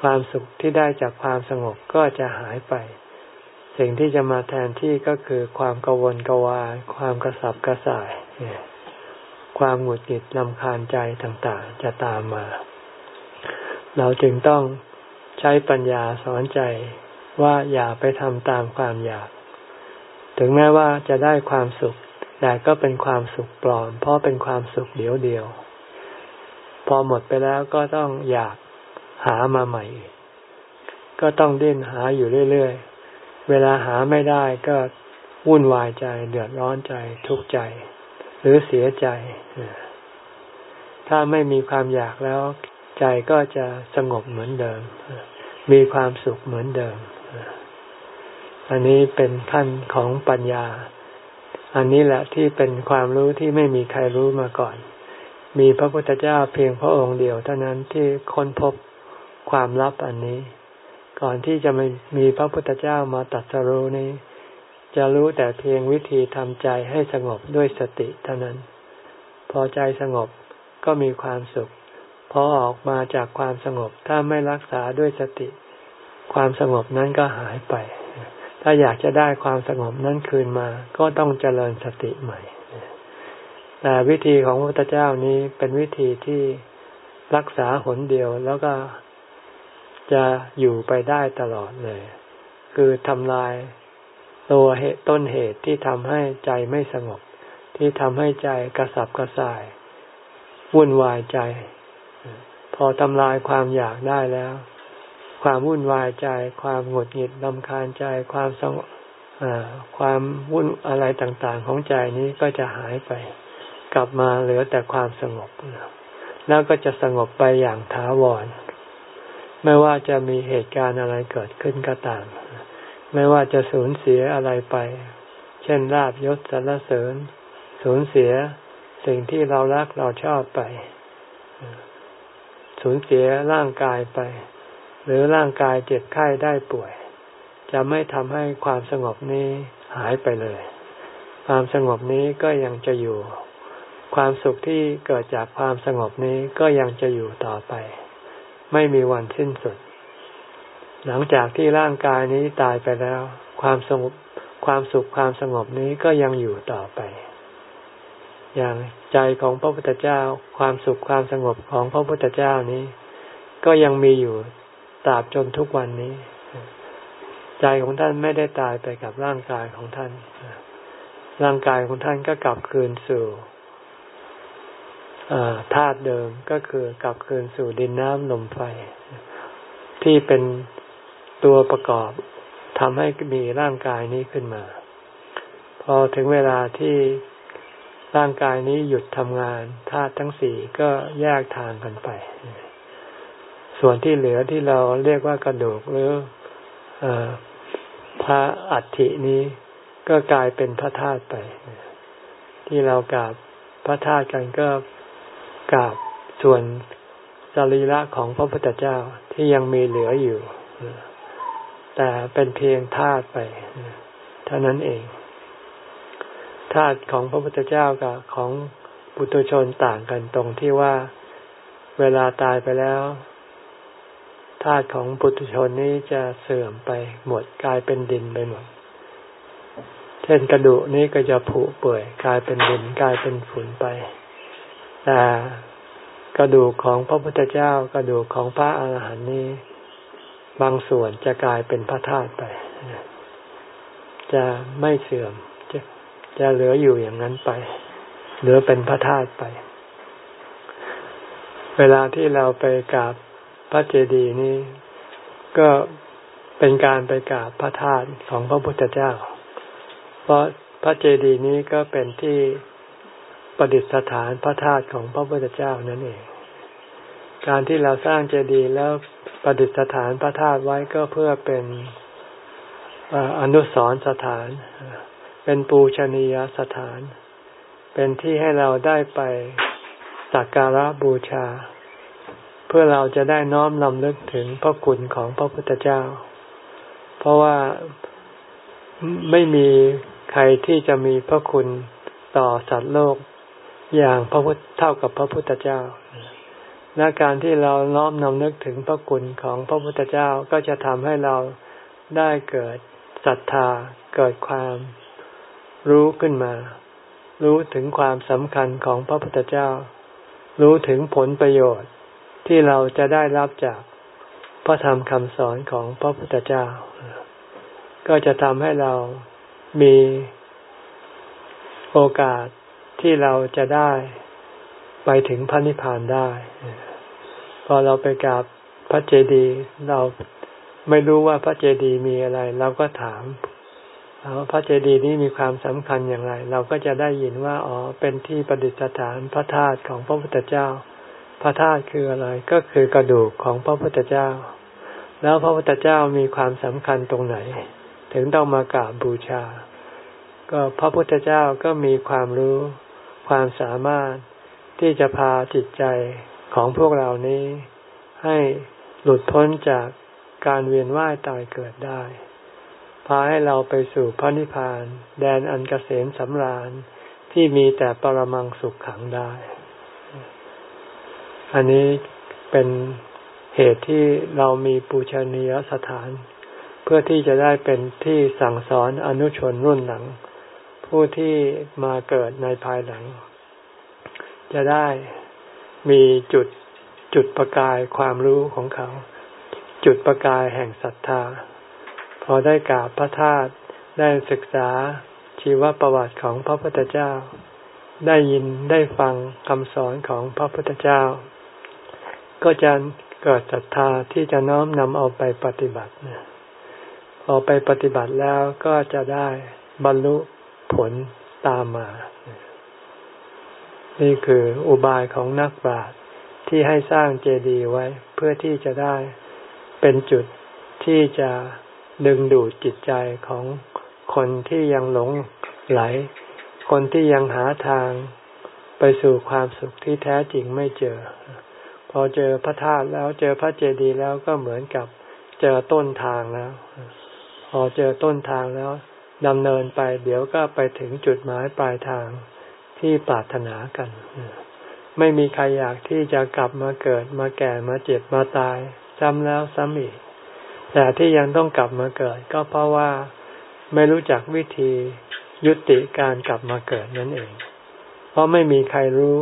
ความสุขที่ได้จากความสงบก็จะหายไป สิ่งที่จะมาแทนที่ก็คือความกังวลกวายความกระสับกระส่าย ความหงุดหงิดลำคาญใจต่างๆ จะตามมา เราจึงต้อง ใช้ปัญญาสอนใจว่าอย่าไปทำตามความอยาก ถึงแม้ว่าจะได้ความสุข แต่ก็เป็นความสุขปลอม เพราะเป็นความสุขเดียวเดียว พอหมดไปแล้วก็ต้องอยากหามาใหม่ ก็ต้องเดินหาอยู่เรื่อยๆ เวลาหาไม่ได้ก็วุ่นวายใจ เดือดร้อนใจทุกข์ใจ หรือเสียใจ ถ้าไม่มีความอยากแล้ว ใจก็จะสงบเหมือนเดิม มีความสุขเหมือนเดิม อันนี้เป็นขั้นของปัญญา อันนี้แหละที่เป็นความรู้ที่ไม่มีใครรู้มาก่อน มีพระพุทธเจ้าเพียงพระองค์เดียวเท่านั้นที่ค้นพบความลับอันนี้ ก่อนที่จะมีมีพระพุทธเจ้ามาตัดสรู้นี้ จะรู้แต่เพียงวิธีทำใจให้สงบด้วยสติเท่านั้น พอใจสงบก็มีความสุข พอออกมาจากความสงบถ้าไม่รักษาด้วยสติ ความสงบนั้นก็หายไป ถ้าอยากจะได้ความสงบนั้นคืนมาก็ต้องเจริญสติใหม่ แต่วิธีของพระพุทธเจ้านี้เป็นวิธีที่รักษาหนเดียวแล้วก็จะอยู่ไปได้ตลอดเลย คือทำลายตัวเหตุต้นเหตุที่ทำให้ใจไม่สงบ ที่ทำให้ใจกระสับกระส่ายวุ่นวายใจ อทำลายความอยากได้แล้ว ความวุ่นวายใจ ความหงุดหงิดลำคาญใจ ความสงความวุ่นอะไรต่างๆ ของใจนี้ก็จะหายไป กลับมาเหลือแต่ความสงบ แล้วก็จะสงบไปอย่างถาวร ไม่ว่าจะมีเหตุการณ์อะไรเกิดขึ้นก็ตาม ไม่ว่าจะสูญเสียอะไรไป เช่นลาบยศสรรเสริญ สูญเสียสิ่งที่เรารักเราชอบไป สูญเสียร่างกายไป หรือร่างกายเจ็บไข้ได้ป่วย จะไม่ทำให้ความสงบนี้หายไปเลย ความสงบนี้ก็ยังจะอยู่ ความสุขที่เกิดจากความสงบนี้ก็ยังจะอยู่ต่อไป ไม่มีวันสิ้นสุด หลังจากที่ร่างกายนี้ตายไปแล้ว ความสงบความสุขความสงบนี้ก็ยังอยู่ต่อไป อย่างใจของพระพุทธเจ้า ความสุขความสงบของพระพุทธเจ้านี้ ก็ยังมีอยู่ตราบจนทุกวันนี้ ใจของท่านไม่ได้ตายไปกับร่างกายของท่าน ร่างกายของท่านก็กลับคืนสู่ธาตุเดิมก็คือกลับคืนสู่ดินน้ำลมไฟ ที่เป็นตัวประกอบทำให้มีร่างกายนี้ขึ้นมา พอถึงเวลาที่ ร่างกายนี้หยุดทำงานธาตุทั้งสี่ก็แยกทางกันไป ส่วนที่เหลือที่เราเรียกว่ากระดูกหรืออพระอัฐินี้ก็กลายเป็นพระธาตุไป ที่เรากราบพระธาตุกันก็กราบส่วนสรีระของพระพุทธเจ้าที่ยังมีเหลืออยู่ แต่เป็นเพียงธาตุไปเท่านั้นเอง ธาตุของพระพุทธเจ้ากับของปุถุชนต่างกันตรงที่ว่าเวลาตายไปแล้วธาตุของปุถุชนนี้จะเสื่อมไปหมดกลายเป็นดินไปหมด เช่นกระดูกนี้ก็จะผุเปื่อยกลายเป็นดินกลายเป็นฝุ่นไป แต่กระดูกของพระพุทธเจ้ากระดูกของพระอาหารหันต์นี้ บางส่วนจะกลายเป็นพระธาตุไป จะไม่เสื่อม จะเหลืออยู่อย่างนั้นไป เหลือเป็นพระธาตุไป เวลาที่เราไปกราบพระเจดีย์นี้ ก็เป็นการไปกราบพระธาตุของพระพุทธเจ้า เพราะพระเจดีย์นี้ก็เป็นที่ประดิษฐานพระธาตุของพระพุทธเจ้านั่นเอง การที่เราสร้างเจดีย์แล้วประดิษฐานพระธาตุไว้ก็เพื่อเป็นอนุสรสถาน เป็นปูชนียสถาน เป็นที่ให้เราได้ไปสักการะบูชา เพื่อเราจะได้น้อมลำลึกถึงพระคุณของพระพุทธเจ้า เพราะว่าไม่มีใครที่จะมีพระคุณต่อสัตว์โลกอย่างพระพุทธเท่ากับพระพุทธเจ้า และการที่เราน้อมนำนึกถึงพระคุณของพระพุทธเจ้าก็จะทำให้เราได้เกิดศรัทธาเกิดความ รู้ขึ้นมา รู้ถึงความสำคัญของพระพุทธเจ้า รู้ถึงผลประโยชน์ที่เราจะได้รับจากพระธรรมคำสอนของพระพุทธเจ้า ก็จะทำให้เรามีโอกาสที่เราจะได้ไปถึงพระนิพพานได้ พอเราไปกราบพระเจดีย์เราไม่รู้ว่าพระเจดีย์มีอะไร เราก็ถาม พระเจดีย์นี้มีความสำคัญอย่างไร เราก็จะได้ยินว่าอ๋อเป็นที่ประดิษฐานพระธาตุของพระพุทธเจ้า พระธาตุคืออะไรก็คือกระดูกของพระพุทธเจ้า แล้วพระพุทธเจ้ามีความสำคัญตรงไหน ถึงต้องมากราบบูชา ก็พระพุทธเจ้าก็มีความรู้ความสามารถที่จะพาจิตใจของพวกเรานี้ ให้หลุดพ้นจากการเวียนว่ายตายเกิดได้ พาให้เราไปสู่พระนิพพาน แดนอันกเกษมสำราญที่มีแต่ปรมังสุขขังได้ อันนี้เป็นเหตุที่เรามีปูชนียสถาน เพื่อที่จะได้เป็นที่สั่งสอนอนุชนรุ่นหลัง ผู้ที่มาเกิดในภายหลัง จะได้มีจุดจุดประกายความรู้ของเขา จุดประกายแห่งศรัทธา พอได้กราบพระธาตุได้ศึกษาชีวประวัติของพระพุทธเจ้า ได้ยินได้ฟังคำสอนของพระพุทธเจ้า ก็จะเกิดศรัทธาที่จะน้อมนำเอาไปปฏิบัติพอไปปฏิบัติแล้วก็จะได้บรรลุผลตามมา นี่คืออุบายของนักปราชญ์ที่ให้สร้างเจดีย์ไว้ เพื่อที่จะได้เป็นจุดที่จะ ดึงดูดจิตใจของคนที่ยังหลงไหล คนที่ยังหาทางไปสู่ความสุขที่แท้จริงไม่เจอ พอเจอพระธาตุแล้วเจอพระเจดีย์แล้วก็เหมือนกับเจอต้นทางแล้ว พอเจอต้นทางแล้วดำเนินไปเดี๋ยวก็ไปถึงจุดหมายปลายทางที่ปรารถนากัน ไม่มีใครอยากที่จะกลับมาเกิดมาแก่มาเจ็บมาตายซ้ำแล้วซ้ำอีก แต่ที่ยังต้องกลับมาเกิด ก็เพราะว่าไม่รู้จักวิธียุติการกลับมาเกิดนั่นเอง เพราะไม่มีใครรู้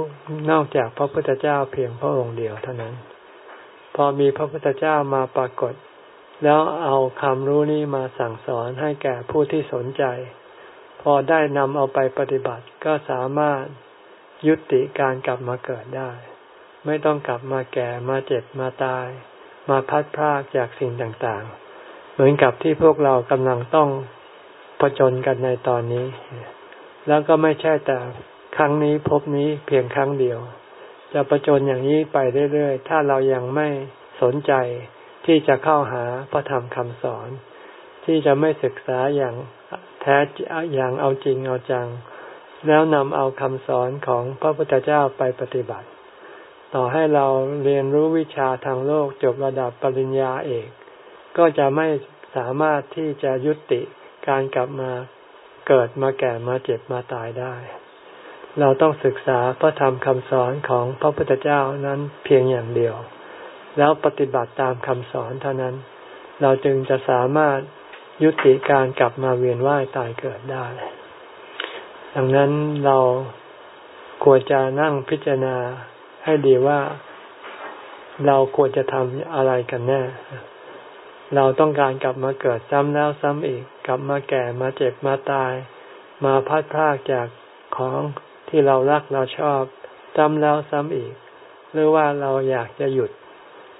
นอกจากพระพุทธเจ้าเพียงพระองค์เดียวเท่านั้น พอมีพระพุทธเจ้ามาปรากฏ แล้วเอาคำรู้นี้มาสั่งสอนให้แก่ผู้ที่สนใจ พอได้นำเอาไปปฏิบัติก็สามารถยุติการกลับมาเกิดได้ ไม่ต้องกลับมาแก่มาเจ็บมาตาย มาพัดพรากจากสิ่งต่างๆ เหมือนกับที่พวกเรากำลังต้องผจญกันในตอนนี้ แล้วก็ไม่ใช่แต่ครั้งนี้พบนี้เพียงครั้งเดียว จะผจญอย่างนี้ไปเรื่อยๆ ถ้าเรายังไม่สนใจที่จะเข้าหาพระธรรมคำสอน ที่จะไม่ศึกษาอย่างแท้อย่างเอาจริงเอาจัง แล้วนำเอาคำสอนของพระพุทธเจ้าไปปฏิบัติ ต่อให้เราเรียนรู้วิชาทางโลกจบระดับปริญญาเอก ก็จะไม่สามารถที่จะยุติการกลับมาเกิดมาแก่มาเจ็บมาตายได้ เราต้องศึกษาพระธรรมคำสอนของพระพุทธเจ้านั้นเพียงอย่างเดียว แล้วปฏิบัติตามคำสอนเท่านั้น เราจึงจะสามารถยุติการกลับมาเวียนว่ายตายเกิดได้ ดังนั้นเราควรจะนั่งพิจารณา ให้ดีว่าเราควรจะทำอะไรกันแน่ เราต้องการกลับมาเกิดซ้ำแล้วซ้ำอีก กลับมาแก่มาเจ็บมาตาย มาพัดพรากจากของที่เรารักเราชอบซ้ำแล้วซ้ำอีก หรือว่าเราอยากจะหยุด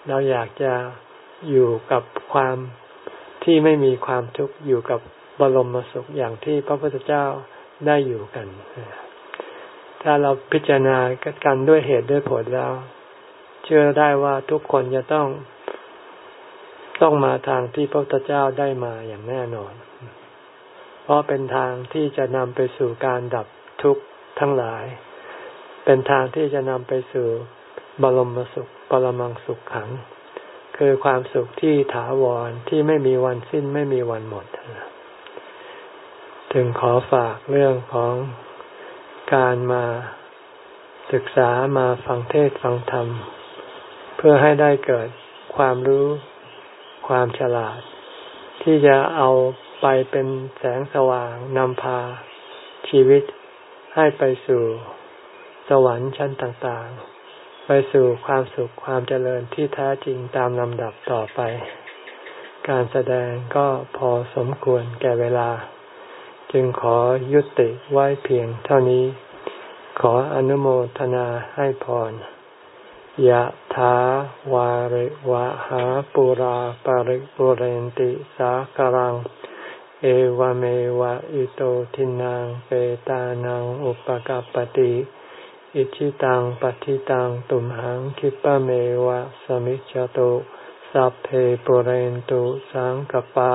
เราอยากจะอยู่กับความที่ไม่มีความทุกข์อยู่กับบรมสุขอย่างที่พระพุทธเจ้าได้อยู่กัน ถ้าเราพิจารณากันด้วยเหตุด้วยผลแล้ว เชื่อได้ว่าทุกคนจะต้อง ต้องมาทางที่พระพุทธเจ้าได้มาอย่างแน่นอน เพราะเป็นทางที่จะนำไปสู่การดับทุกข์ทั้งหลาย เป็นทางที่จะนำไปสู่บรมสุข ปรมังสุขขัง คือความสุขที่ถาวรที่ไม่มีวันสิ้นไม่มีวันหมด ถึงขอฝากเรื่องของ การมาศึกษามาฟังเทศฟังธรรม เพื่อให้ได้เกิดความรู้ความฉลาด ที่จะเอาไปเป็นแสงสว่างนำพาชีวิตให้ไปสู่สวรรค์ชั้นต่างๆ ไปสู่ความสุขความเจริญที่แท้จริงตามลำดับต่อไป การแสดงก็พอสมควรแก่เวลา จึงขอยุติไว้เพียงเท่านี้ ขออนุโมทนาให้พรยะถาวาริวะหาปุราปาริปุเรนติสากรัง เอวเมวะอิโตทินังเปตานังอุปกปติอิชิตังปฏิตังตุมหังคิปะเมวะสมิจจตุสัพเพปุเรนตุสังกปา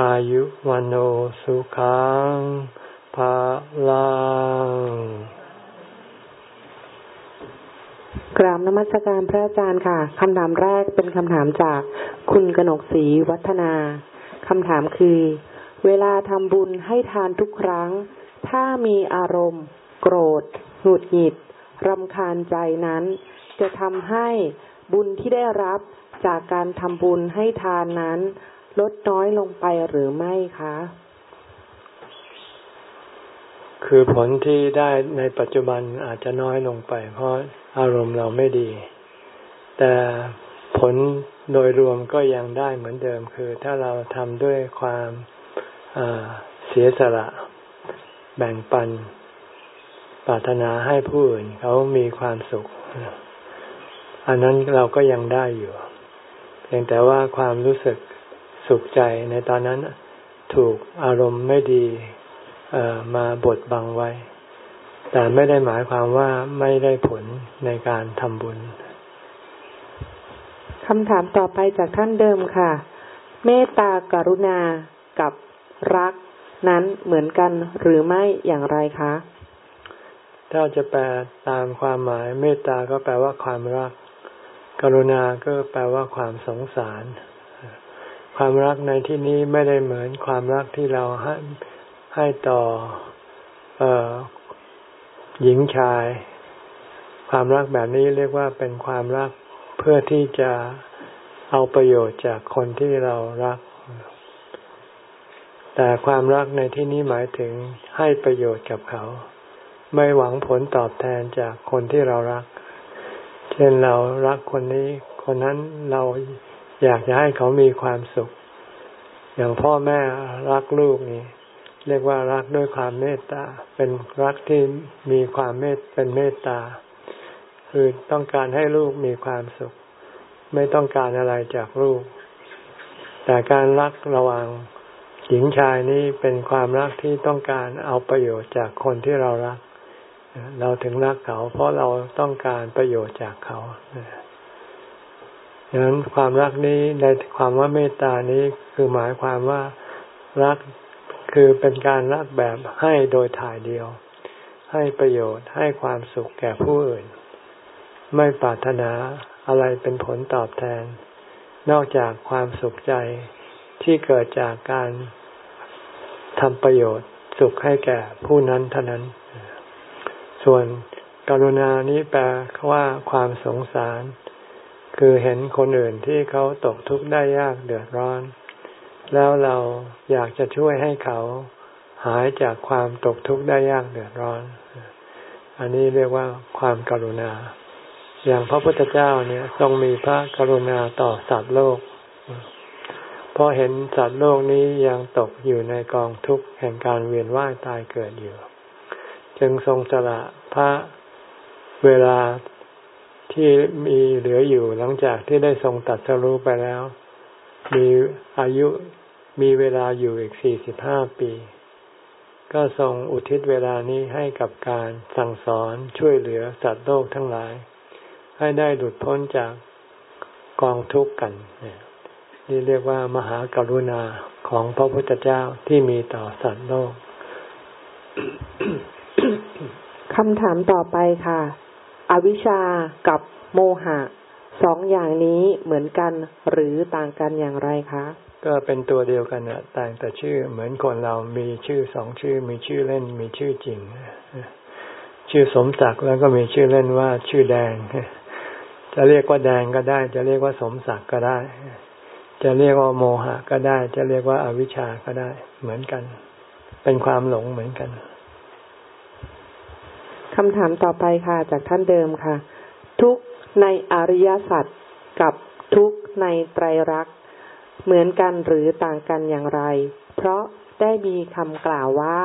อายุวันโอสุขังภาลังกราบนมัสการพระอาจารย์ค่ะคำถามแรกเป็นคำถามจากคุณกนกศรีวัฒนาคำถามคือ เวลาทำบุญให้ทานทุกครั้ง ถ้ามีอารมณ์ โกรธ หงุดหงิดรำคาญใจนั้น จะทำให้บุญที่ได้รับจากการทำบุญให้ทานนั้น ลดน้อยลงไปหรือไม่คะ คือผลที่ได้ในปัจจุบันอาจจะน้อยลงไป เพราะอารมณ์เราไม่ดี แต่ผลโดยรวมก็ยังได้เหมือนเดิม คือถ้าเราทำด้วยความเสียสละ แบ่งปัน ปรารถนาให้ผู้อื่นเขามีความสุข อันนั้นเราก็ยังได้อยู่ เพียงแต่ว่าความรู้สึก สุขใจในตอนนั้นถูกอารมณ์ไม่ดีมาบดบังไว้ แต่ไม่ได้หมายความว่าไม่ได้ผลในการทำบุญคำถามต่อไปจากท่านเดิมค่ะ เมตตากรุณากับรักนั้นเหมือนกันหรือไม่อย่างไรคะ ถ้าจะแปลตามความหมายเมตตาก็แปลว่าความรัก กรุณาก็แปลว่าความสงสาร ความรักในที่นี้ไม่ได้เหมือนความรักที่เราให้ให้ต่ออหญิงชาย ความรักแบบนี้เรียกว่าเป็นความรักเพื่อที่จะเอาประโยชน์จากคนที่เรารัก แต่ความรักในที่นี้หมายถึงให้ประโยชน์กับเขา ไม่หวังผลตอบแทนจากคนที่เรารัก เช่นเรารักคนนี้ คนนั้นเรา อยากจะให้เขามีความสุข อย่างพ่อแม่รักลูกนี่ เรียกว่ารักด้วยความเมตตา เป็นรักที่มีความเมตเป็นเมตตา คือต้องการให้ลูกมีความสุข ไม่ต้องการอะไรจากลูก แต่การรักระหว่างหญิงชายนี้เป็นความรักที่ต้องการเอาประโยชน์จากคนที่เรารัก เราถึงรักเขา เพราะเราต้องการประโยชน์จากเขา ดังนั้นความรักนี้ในความว่าเมตตานี้คือหมายความว่ารักคือเป็นการรักแบบให้โดยถ่ายเดียว ให้ประโยชน์ให้ความสุขแก่ผู้อื่น ไม่ปรารถนาอะไรเป็นผลตอบแทน นอกจากความสุขใจที่เกิดจากการทำประโยชน์สุขให้แก่ผู้นั้นเท่านั้น ส่วนกรุณานี้แปลว่าความสงสาร คือเห็นคนอื่นที่เขาตกทุกข์ได้ยากเดือดร้อน แล้วเราอยากจะช่วยให้เขาหายจากความตกทุกข์ได้ยากเดือดร้อน อันนี้เรียกว่าความกรุณา อย่างพระพุทธเจ้าเนี่ยทรงมีพระกรุณาต่อสัตว์โลกเพราะเห็นสัตว์โลกนี้ยังตกอยู่ในกองทุกข์แห่งการเวียนว่ายตายเกิดอยู่ จึงทรงสละพระเวลา ที่มีเหลืออยู่หลังจากที่ได้ทรงตัดสรู้ไปแล้ว มีอายุมีเวลาอยู่อีกสี่สิบห้าปี ก็ทรงอุทิศเวลานี้ให้กับการสั่งสอนช่วยเหลือสัตว์โลกทั้งหลาย ให้ได้หลุดพ้นจากกองทุกข์กัน นี่เรียกว่ามหากรุณาของพระพุทธเจ้าที่มีต่อสัตว์โลกคำถามต่อไปค่ะ อวิชากับโมหะสองอย่างนี้เหมือนกันหรือต่างกันอย่างไรคะ ก็เป็นตัวเดียวกันนะต่างแต่ชื่อเหมือนคนเรามีชื่อสองชื่อ มีชื่อเล่น มีชื่อจริง ชื่อสมศักดิ์แล้วก็มีชื่อเล่นว่าชื่อแดง จะเรียกว่าแดงก็ได้ จะเรียกว่าสมศักดิ์ก็ได้ จะเรียกว่าโมหะก็ได้ จะเรียกว่าอาวิชชาก็ได้ เหมือนกัน เป็นความหลงเหมือนกัน คำถามต่อไปค่ะ จากท่านเดิมค่ะ ทุกในอริยสัจกับทุกในไตรลักษณ์เหมือนกันหรือต่างกันอย่างไร เพราะได้มีคำกล่าวว่า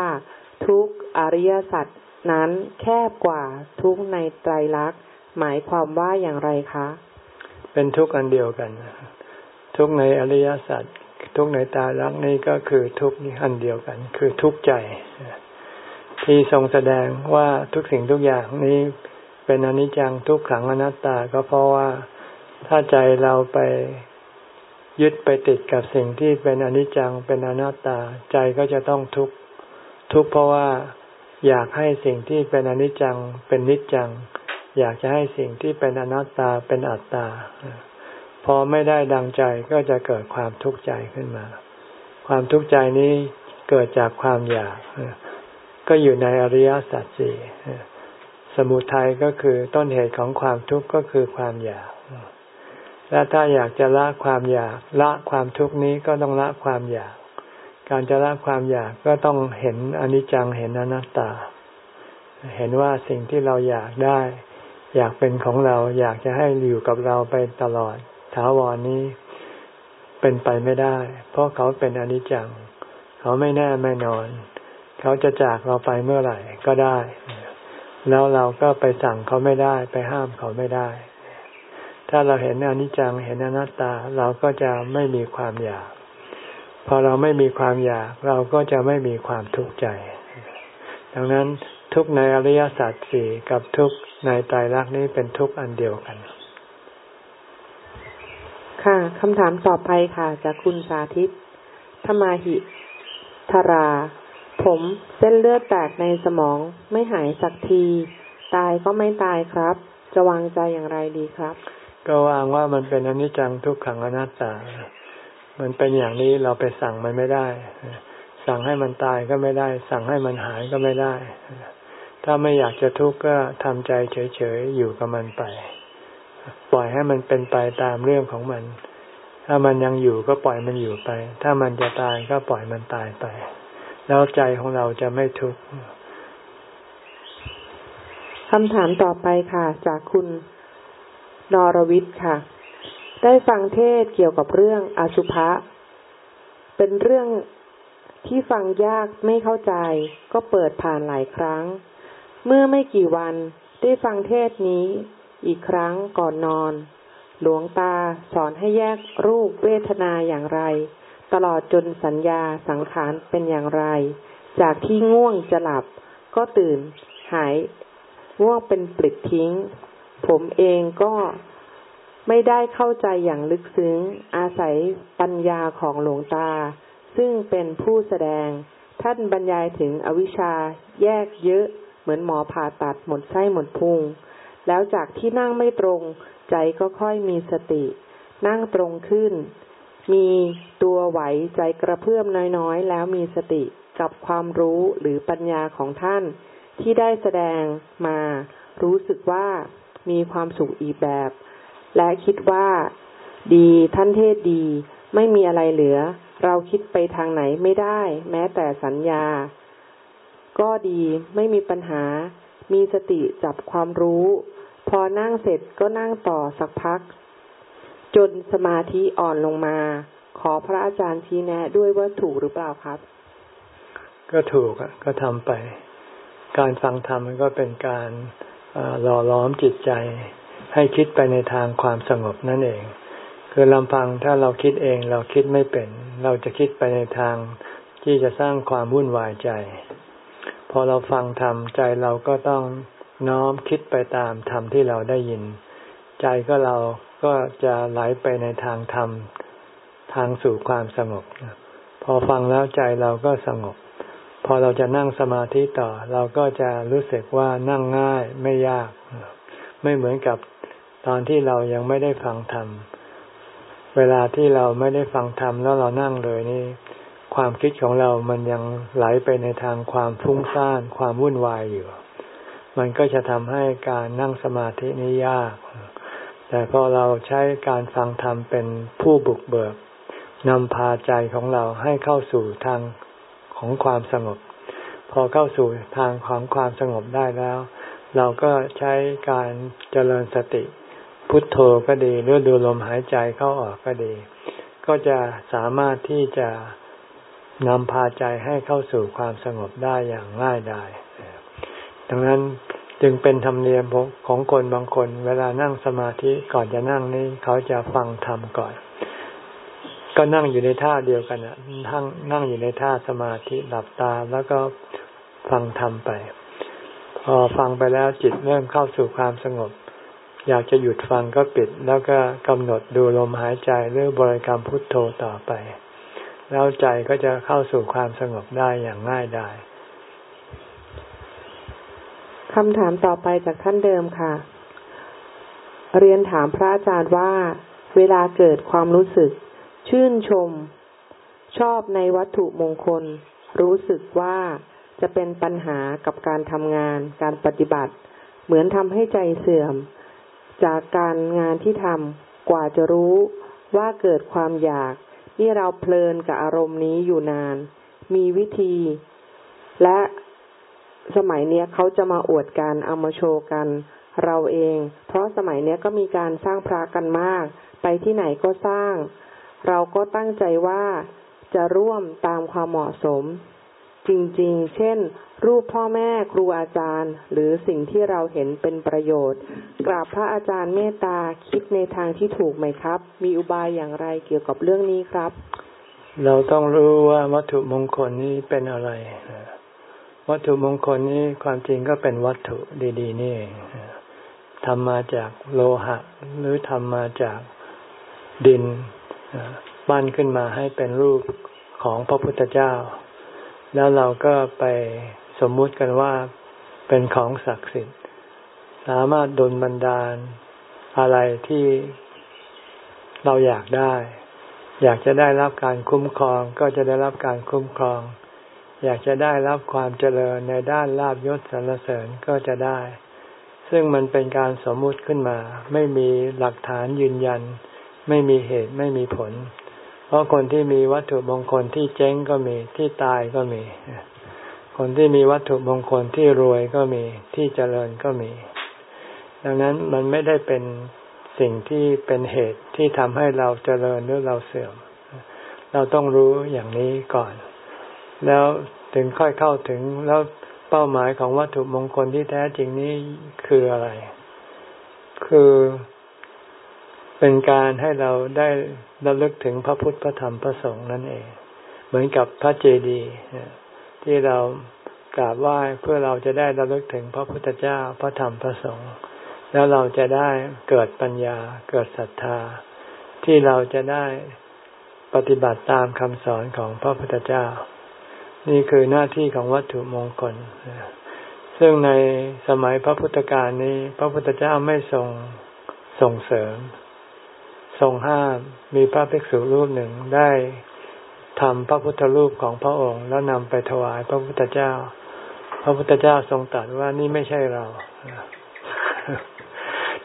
ทุกอริยสัจนั้นแคบกว่าทุกในไตรลักษณ์หมายความว่าอย่างไรคะ เป็นทุกอันเดียวกัน ทุกในอริยสัจทุกในตาลักนี่ก็คือทุกนี่อันเดียวกัน คือทุกใจ ที่ทรงแสดงว่าทุกสิ่งทุกอย่างนี้เป็นอนิจจังทุกขังอนัตตาก็เพราะว่าถ้าใจเราไปยึดไปติดกับสิ่งที่เป็นอนิจจังเป็นอนัตตาใจก็จะต้องทุกข์ทุกข์เพราะว่าอยากให้สิ่งที่เป็นอนิจจังเป็นนิจจัง อยากจะให้สิ่งที่เป็นอนัตตาเป็นอัตตา พอไม่ได้ดังใจก็จะเกิดความทุกข์ใจขึ้นมา ความทุกข์ใจนี้เกิดจากความอยาก ก็อยู่ในอริยสัจสี่สมุทัยก็คือต้นเหตุของความทุกข์ก็คือความอยาก และถ้าอยากจะละความอยาก ละความทุกข์นี้ก็ต้องละความอยาก การจะละความอยากก็ต้องเห็นอนิจจังเห็นอนัตตา เห็นว่าสิ่งที่เราอยากได้ อยากเป็นของเราอยากจะให้อยู่กับเราไปตลอดถาวรนี้เป็นไปไม่ได้ เพราะเขาเป็นอนิจจัง เขาไม่แน่ไม่นอน เขาจะจากเราไปเมื่อไหร่ก็ได้ แล้วเราก็ไปสั่งเขาไม่ได้ ไปห้ามเขาไม่ได้ ถ้าเราเห็นอนิจจังเห็นอนัตตาเราก็จะไม่มีความอยาก พอเราไม่มีความอยาก เราก็จะไม่มีความทุกข์ใจ ดังนั้นทุกในอริยสัจสี่กับทุกในไตรลักษณ์นี้เป็นทุกอันเดียวกัน ค่ะคำถามต่อไปค่ะจากคุณสาธิตธมาหิธรา ผมเส้นเลือดแตกในสมองไม่หายสักที ตายก็ไม่ตายครับ จะวางใจอย่างไรดีครับ ก็วางว่ามันเป็นอนิจจังทุกขังอนัตตา มันเป็นอย่างนี้เราไปสั่งมันไม่ได้ สั่งให้มันตายก็ไม่ได้ สั่งให้มันหายก็ไม่ได้ ถ้าไม่อยากจะทุกข์ก็ทำใจเฉยๆอยู่กับมันไป ปล่อยให้มันเป็นไปตามเรื่องของมัน ถ้ามันยังอยู่ก็ปล่อยมันอยู่ไป ถ้ามันจะตายก็ปล่อยมันตายไป แล้วใจของเราจะไม่ทุกข์คำถามต่อไปค่ะ จากคุณนรวิทย์ค่ะ ได้ฟังเทศเกี่ยวกับเรื่องอสุภะเป็นเรื่องที่ฟังยากไม่เข้าใจ ก็เปิดผ่านหลายครั้ง เมื่อไม่กี่วันได้ฟังเทศนี้อีกครั้งก่อนนอน หลวงตาสอนให้แยกรูปเวทนาอย่างไร ตลอดจนสัญญาสังขารเป็นอย่างไร จากที่ง่วงจะหลับก็ตื่นหายง่วงเป็นปลิดทิ้ง ผมเองก็ไม่ได้เข้าใจอย่างลึกซึ้ง อาศัยปัญญาของหลวงตา ซึ่งเป็นผู้แสดง ท่านบรรยายถึงอวิชชาแยกเยอะ เหมือนหมอผ่าตัดหมดไส้หมดพุง แล้วจากที่นั่งไม่ตรง ใจก็ค่อยมีสติ นั่งตรงขึ้น มีตัวไหวใจกระเพื่อมน้อยๆ แล้วมีสติกับความรู้หรือปัญญาของท่านที่ได้แสดงมา รู้สึกว่ามีความสุขอีกแบบ และคิดว่า ดีท่านเทศดี ไม่มีอะไรเหลือ เราคิดไปทางไหนไม่ได้ แม้แต่สัญญา ก็ดีไม่มีปัญหา มีสติจับความรู้ พอนั่งเสร็จก็นั่งต่อสักพัก จนสมาธิอ่อนลงมา ขอพระอาจารย์ชี้แนะด้วยว่าถูกหรือเปล่าครับ ก็ถูกก็ทำไป การฟังธรรมมันก็เป็นการหล่อล้อมจิตใจ ให้คิดไปในทางความสงบนั่นเอง คือลำพังถ้าเราคิดเองเราคิดไม่เป็น เราจะคิดไปในทางที่จะสร้างความวุ่นวายใจ พอเราฟังธรรมใจเราก็ต้องน้อมคิดไปตามธรรมที่เราได้ยิน ใจก็เรา ก็จะไหลไปในทางธรรม ทางสู่ความสงบ พอฟังแล้วใจเราก็สงบ พอเราจะนั่งสมาธิต่อ เราก็จะรู้สึกว่านั่งง่ายไม่ยาก ไม่เหมือนกับตอนที่เรายังไม่ได้ฟังธรรม เวลาที่เราไม่ได้ฟังธรรมแล้วเรานั่งเลยนี่ ความคิดของเรามันยังไหลไปในทางความฟุ้งซ่าน ความวุ่นวายอยู่ มันก็จะทำให้การนั่งสมาธินี้ยาก แต่พอเราใช้การฟังธรรมเป็นผู้บุกเบิกนำพาใจของเราให้เข้าสู่ทางของความสงบ พอเข้าสู่ทางของความสงบได้แล้ว เราก็ใช้การเจริญสติ พุทโธก็ดีหรือดูลมหายใจเข้าออกก็ดี ก็จะสามารถที่จะนำพาใจให้เข้าสู่ความสงบได้อย่างง่ายดายดังนั้น จึงเป็นธรรมเนียมของคนบางคน เวลานั่งสมาธิก่อนจะนั่งนี่เขาจะฟังธรรมก่อน ก็นั่งอยู่ในท่าเดียวกันอะนั่งนั่งอยู่ในท่าสมาธิหลับตาแล้วก็ฟังธรรมไป พอฟังไปแล้วจิตเริ่มเข้าสู่ความสงบ อยากจะหยุดฟังก็ปิด แล้วก็กำหนดดูลมหายใจหรือบริกรรมพุทโธต่อไป แล้วใจก็จะเข้าสู่ความสงบได้อย่างง่ายดาย คำถามต่อไปจากท่านเดิมค่ะ เรียนถามพระอาจารย์ว่า เวลาเกิดความรู้สึก ชื่นชม ชอบในวัตถุมงคล รู้สึกว่าจะเป็นปัญหากับการทำงาน การปฏิบัติ เหมือนทำให้ใจเสื่อม จากการงานที่ทำกว่าจะรู้ว่าเกิดความอยาก นี่เราเพลินกับอารมณ์นี้อยู่นาน มีวิธี และ สมัยเนี้ยเขาจะมาอวดกันเอามาโชว์กัน เราเอง เพราะสมัยเนี้ยก็มีการสร้างพระกันมาก ไปที่ไหนก็สร้าง เราก็ตั้งใจว่าจะร่วมตามความเหมาะสม จริงๆ เช่น รูปพ่อแม่ครูอาจารย์ หรือสิ่งที่เราเห็นเป็นประโยชน์ กราบพระอาจารย์เมตตาคิดในทางที่ถูกไหมครับ มีอุบายอย่างไรเกี่ยวกับเรื่องนี้ครับ เราต้องรู้ว่าวัตถุมงคลนี้เป็นอะไร วัตถุมงคลนี้ความจริงก็เป็นวัตถุดี ๆ นี่เองทำมาจากโลหะ หรือทำมาจากดินปั้นขึ้นมาให้เป็นรูปของพระพุทธเจ้า แล้วเราก็ไปสมมุติกันว่าเป็นของศักดิ์สิทธิ์ สามารถดลบันดาลอะไรที่เราอยากได้ อยากจะได้รับการคุ้มครอง ก็จะได้รับการคุ้มครอง อยากจะได้รับความเจริญในด้านลาบยศสรรเสริญก็จะได้ ซึ่งมันเป็นการสมมุติขึ้นมา ไม่มีหลักฐานยืนยัน ไม่มีเหตุไม่มีผล เพราะคนที่มีวัตถุมงคลที่เจ๊งก็มีที่ตายก็มี คนที่มีวัตถุมงคลที่รวยก็มีที่เจริญก็มี ดังนั้นมันไม่ได้เป็นสิ่งที่เป็นเหตุที่ทำให้เราเจริญหรือเราเสื่อม เราต้องรู้อย่างนี้ก่อน แล้วถึงค่อยเข้าถึงแล้วเป้าหมายของวัตถุมงคลที่แท้จริงนี้คืออะไร คือเป็นการให้เราได้ระลึกถึงพระพุทธพระธรรมพระสงฆ์นั่นเอง เหมือนกับพระเจดีย์ที่เรากราบไหว้เพื่อเราจะได้ระลึกถึงพระพุทธเจ้าพระธรรมพระสงฆ์แล้วเราจะได้เกิดปัญญาเกิดศรัทธา ที่เราจะได้ปฏิบัติตามคำสอนของพระพุทธเจ้า นี่คือหน้าที่ของวัตถุมงคล ซึ่งในสมัยพระพุทธการนี้ พระพุทธเจ้าไม่ทรงส่งเสริม ทรงห้ามมีพระภิกษุรูปหนึ่งได้ทำพระพุทธรูปของพระองค์แล้วนำไปถวายพระพุทธเจ้า พระพุทธเจ้าทรงตรัสว่านี่ไม่ใช่เรา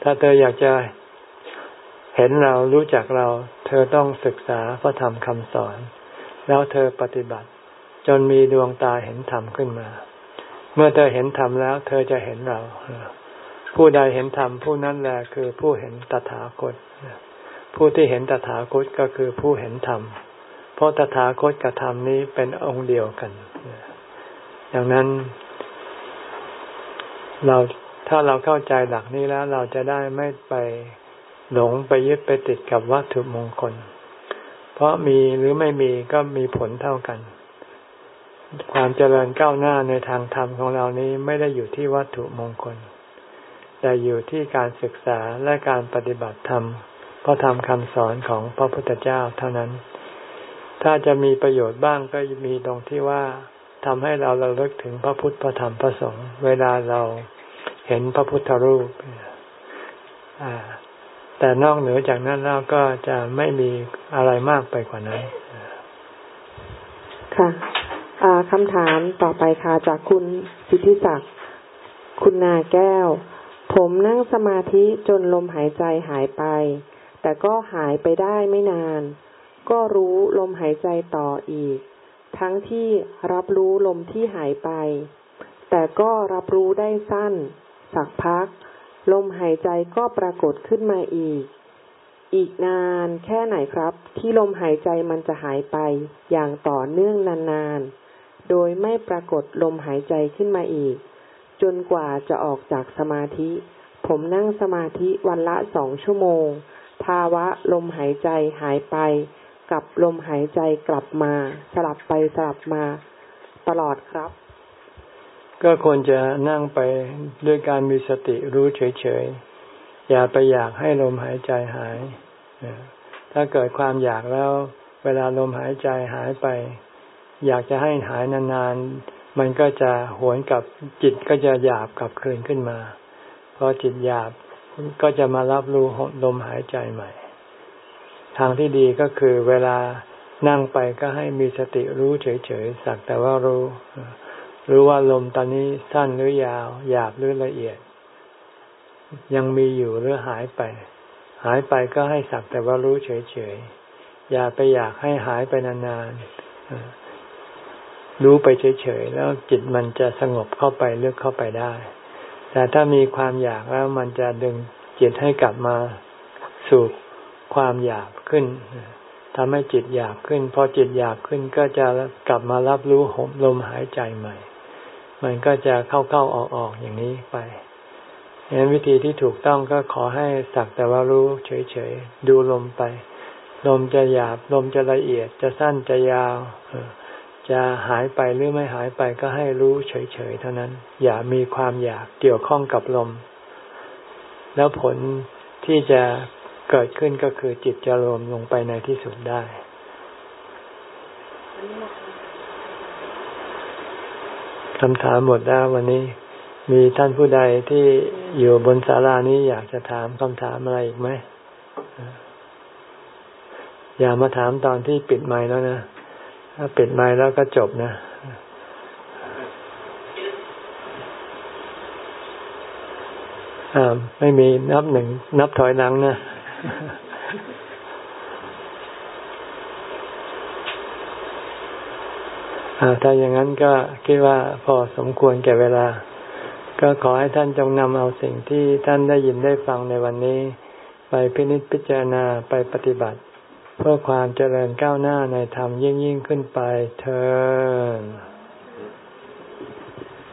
ถ้าเธออยากจะเห็นเรารู้จักเรา เธอต้องศึกษาพระธรรมคำสอน แล้วเธอปฏิบัติ จนมีดวงตาเห็นธรรมขึ้นมา เมื่อเธอเห็นธรรมแล้ว เธอจะเห็นเรา ผู้ใดเห็นธรรมผู้นั้นแหละคือผู้เห็นตถาคตผู้ที่เห็นตถาคตก็คือผู้เห็นธรรม เพราะตถาคตกับธรรมนี้เป็นองค์เดียวกันดังนั้น เราถ้าเราเข้าใจหลักนี้แล้วเราจะได้ไม่ไปหลงไปยึดไปติดกับวัตถุมงคล เพราะมีหรือไม่มีก็มีผลเท่ากัน ความเจริญก้าวหน้าในทางธรรมของเรานี้ไม่ได้อยู่ที่วัตถุมงคล แต่อยู่ที่การศึกษาและการปฏิบัติธรรมพระธรรมคำสอนของพระพุทธเจ้าเท่านั้น ถ้าจะมีประโยชน์บ้างก็มีตรงที่ว่าทำให้เราเราเลิกถึงพระพุทธพระธรรมพระสงฆ์เวลาเราเห็นพระพุทธรูปแต่นอกเหนือจากนั้นเราก็จะไม่มีอะไรมากไปกว่านั้น ค่ะ คำถามต่อไปค่ะ จากคุณสิทธิศักดิ์คุณนาแก้ว ผมนั่งสมาธิจนลมหายใจหายไป แต่ก็หายไปได้ไม่นาน ก็รู้ลมหายใจต่ออีก ทั้งที่รับรู้ลมที่หายไป แต่ก็รับรู้ได้สั้น สักพัก ลมหายใจก็ปรากฏขึ้นมาอีก อีกนานแค่ไหนครับ ที่ลมหายใจมันจะหายไปอย่างต่อเนื่องนานๆ โดยไม่ปรากฏลมหายใจขึ้นมาอีก จนกว่าจะออกจากสมาธิ ผมนั่งสมาธิวันละสองชั่วโมง ภาวะลมหายใจหายไป กับลมหายใจกลับมา สลับไปสลับมา ตลอดครับ ก็ควรจะนั่งไปด้วยการมีสติรู้เฉยๆ อย่าไปอยากให้ลมหายใจหาย ถ้าเกิดความอยากแล้ว เวลาลมหายใจหายไป อยากจะให้หายนานๆ มันก็จะหวนกับจิตก็จะหยาบกลับคืนขึ้นมาพอจิตหยาบก็จะมารับรู้ลมหายใจใหม่ ทางที่ดีก็คือเวลานั่งไปก็ให้มีสติรู้เฉยๆ สักแต่ว่ารู้ รู้ว่าลมตอนนี้สั้นหรือยาว หยาบหรือละเอียด ยังมีอยู่หรือหายไป หายไปก็ให้สักแต่ว่ารู้เฉยๆ อย่าไปอยากให้หายไปนานๆ รู้ไปเฉยๆ แล้วจิตมันจะสงบเข้าไปเลือกเข้าไปได้ แต่ถ้ามีความอยากแล้วมันจะดึงจิตให้กลับมาสู่ความอยากขึ้นทำให้จิตอยากขึ้น พอจิตอยากขึ้นก็จะกลับมารับรู้หมลมหายใจใหม่ มันก็จะเข้าเข้าออกอออย่างนี้ไปฉะนั้นวิธีที่ถูกต้องก็ขอให้สักแต่ว่ารู้เฉยๆ ดูลมไป ลมจะหยาบ ลมจะละเอียดจะสั้นจะยาว จะหายไปหรือไม่หายไปก็ให้รู้เฉยๆเท่านั้น อย่ามีความอยากเกี่ยวข้องกับลม แล้วผลที่จะเกิดขึ้นก็คือจิตจะรวมลงไปในที่สุดได้คำถามหมดแล้ววันนี้ มีท่านผู้ใดที่อยู่บนศาลานี้อยากจะถามคำถามอะไรอีกไหม อย่ามาถามตอนที่ปิดไม้แล้วนะ ถ้าปิดไม้แล้วก็จบนะไม่มีนับหนึ่ง นับถอยหลังนะถ้าอย่างนั้นก็คิดว่าพอสมควรแก่เวลา ก็ขอให้ท่านจงนำเอาสิ่งที่ท่านได้ยินได้ฟังในวันนี้ ไปพินิจพิจารณาไปปฏิบัติ เพื่อความเจริญก้าวหน้าในธรรมยิ่งยิ่งขึ้นไปเธอ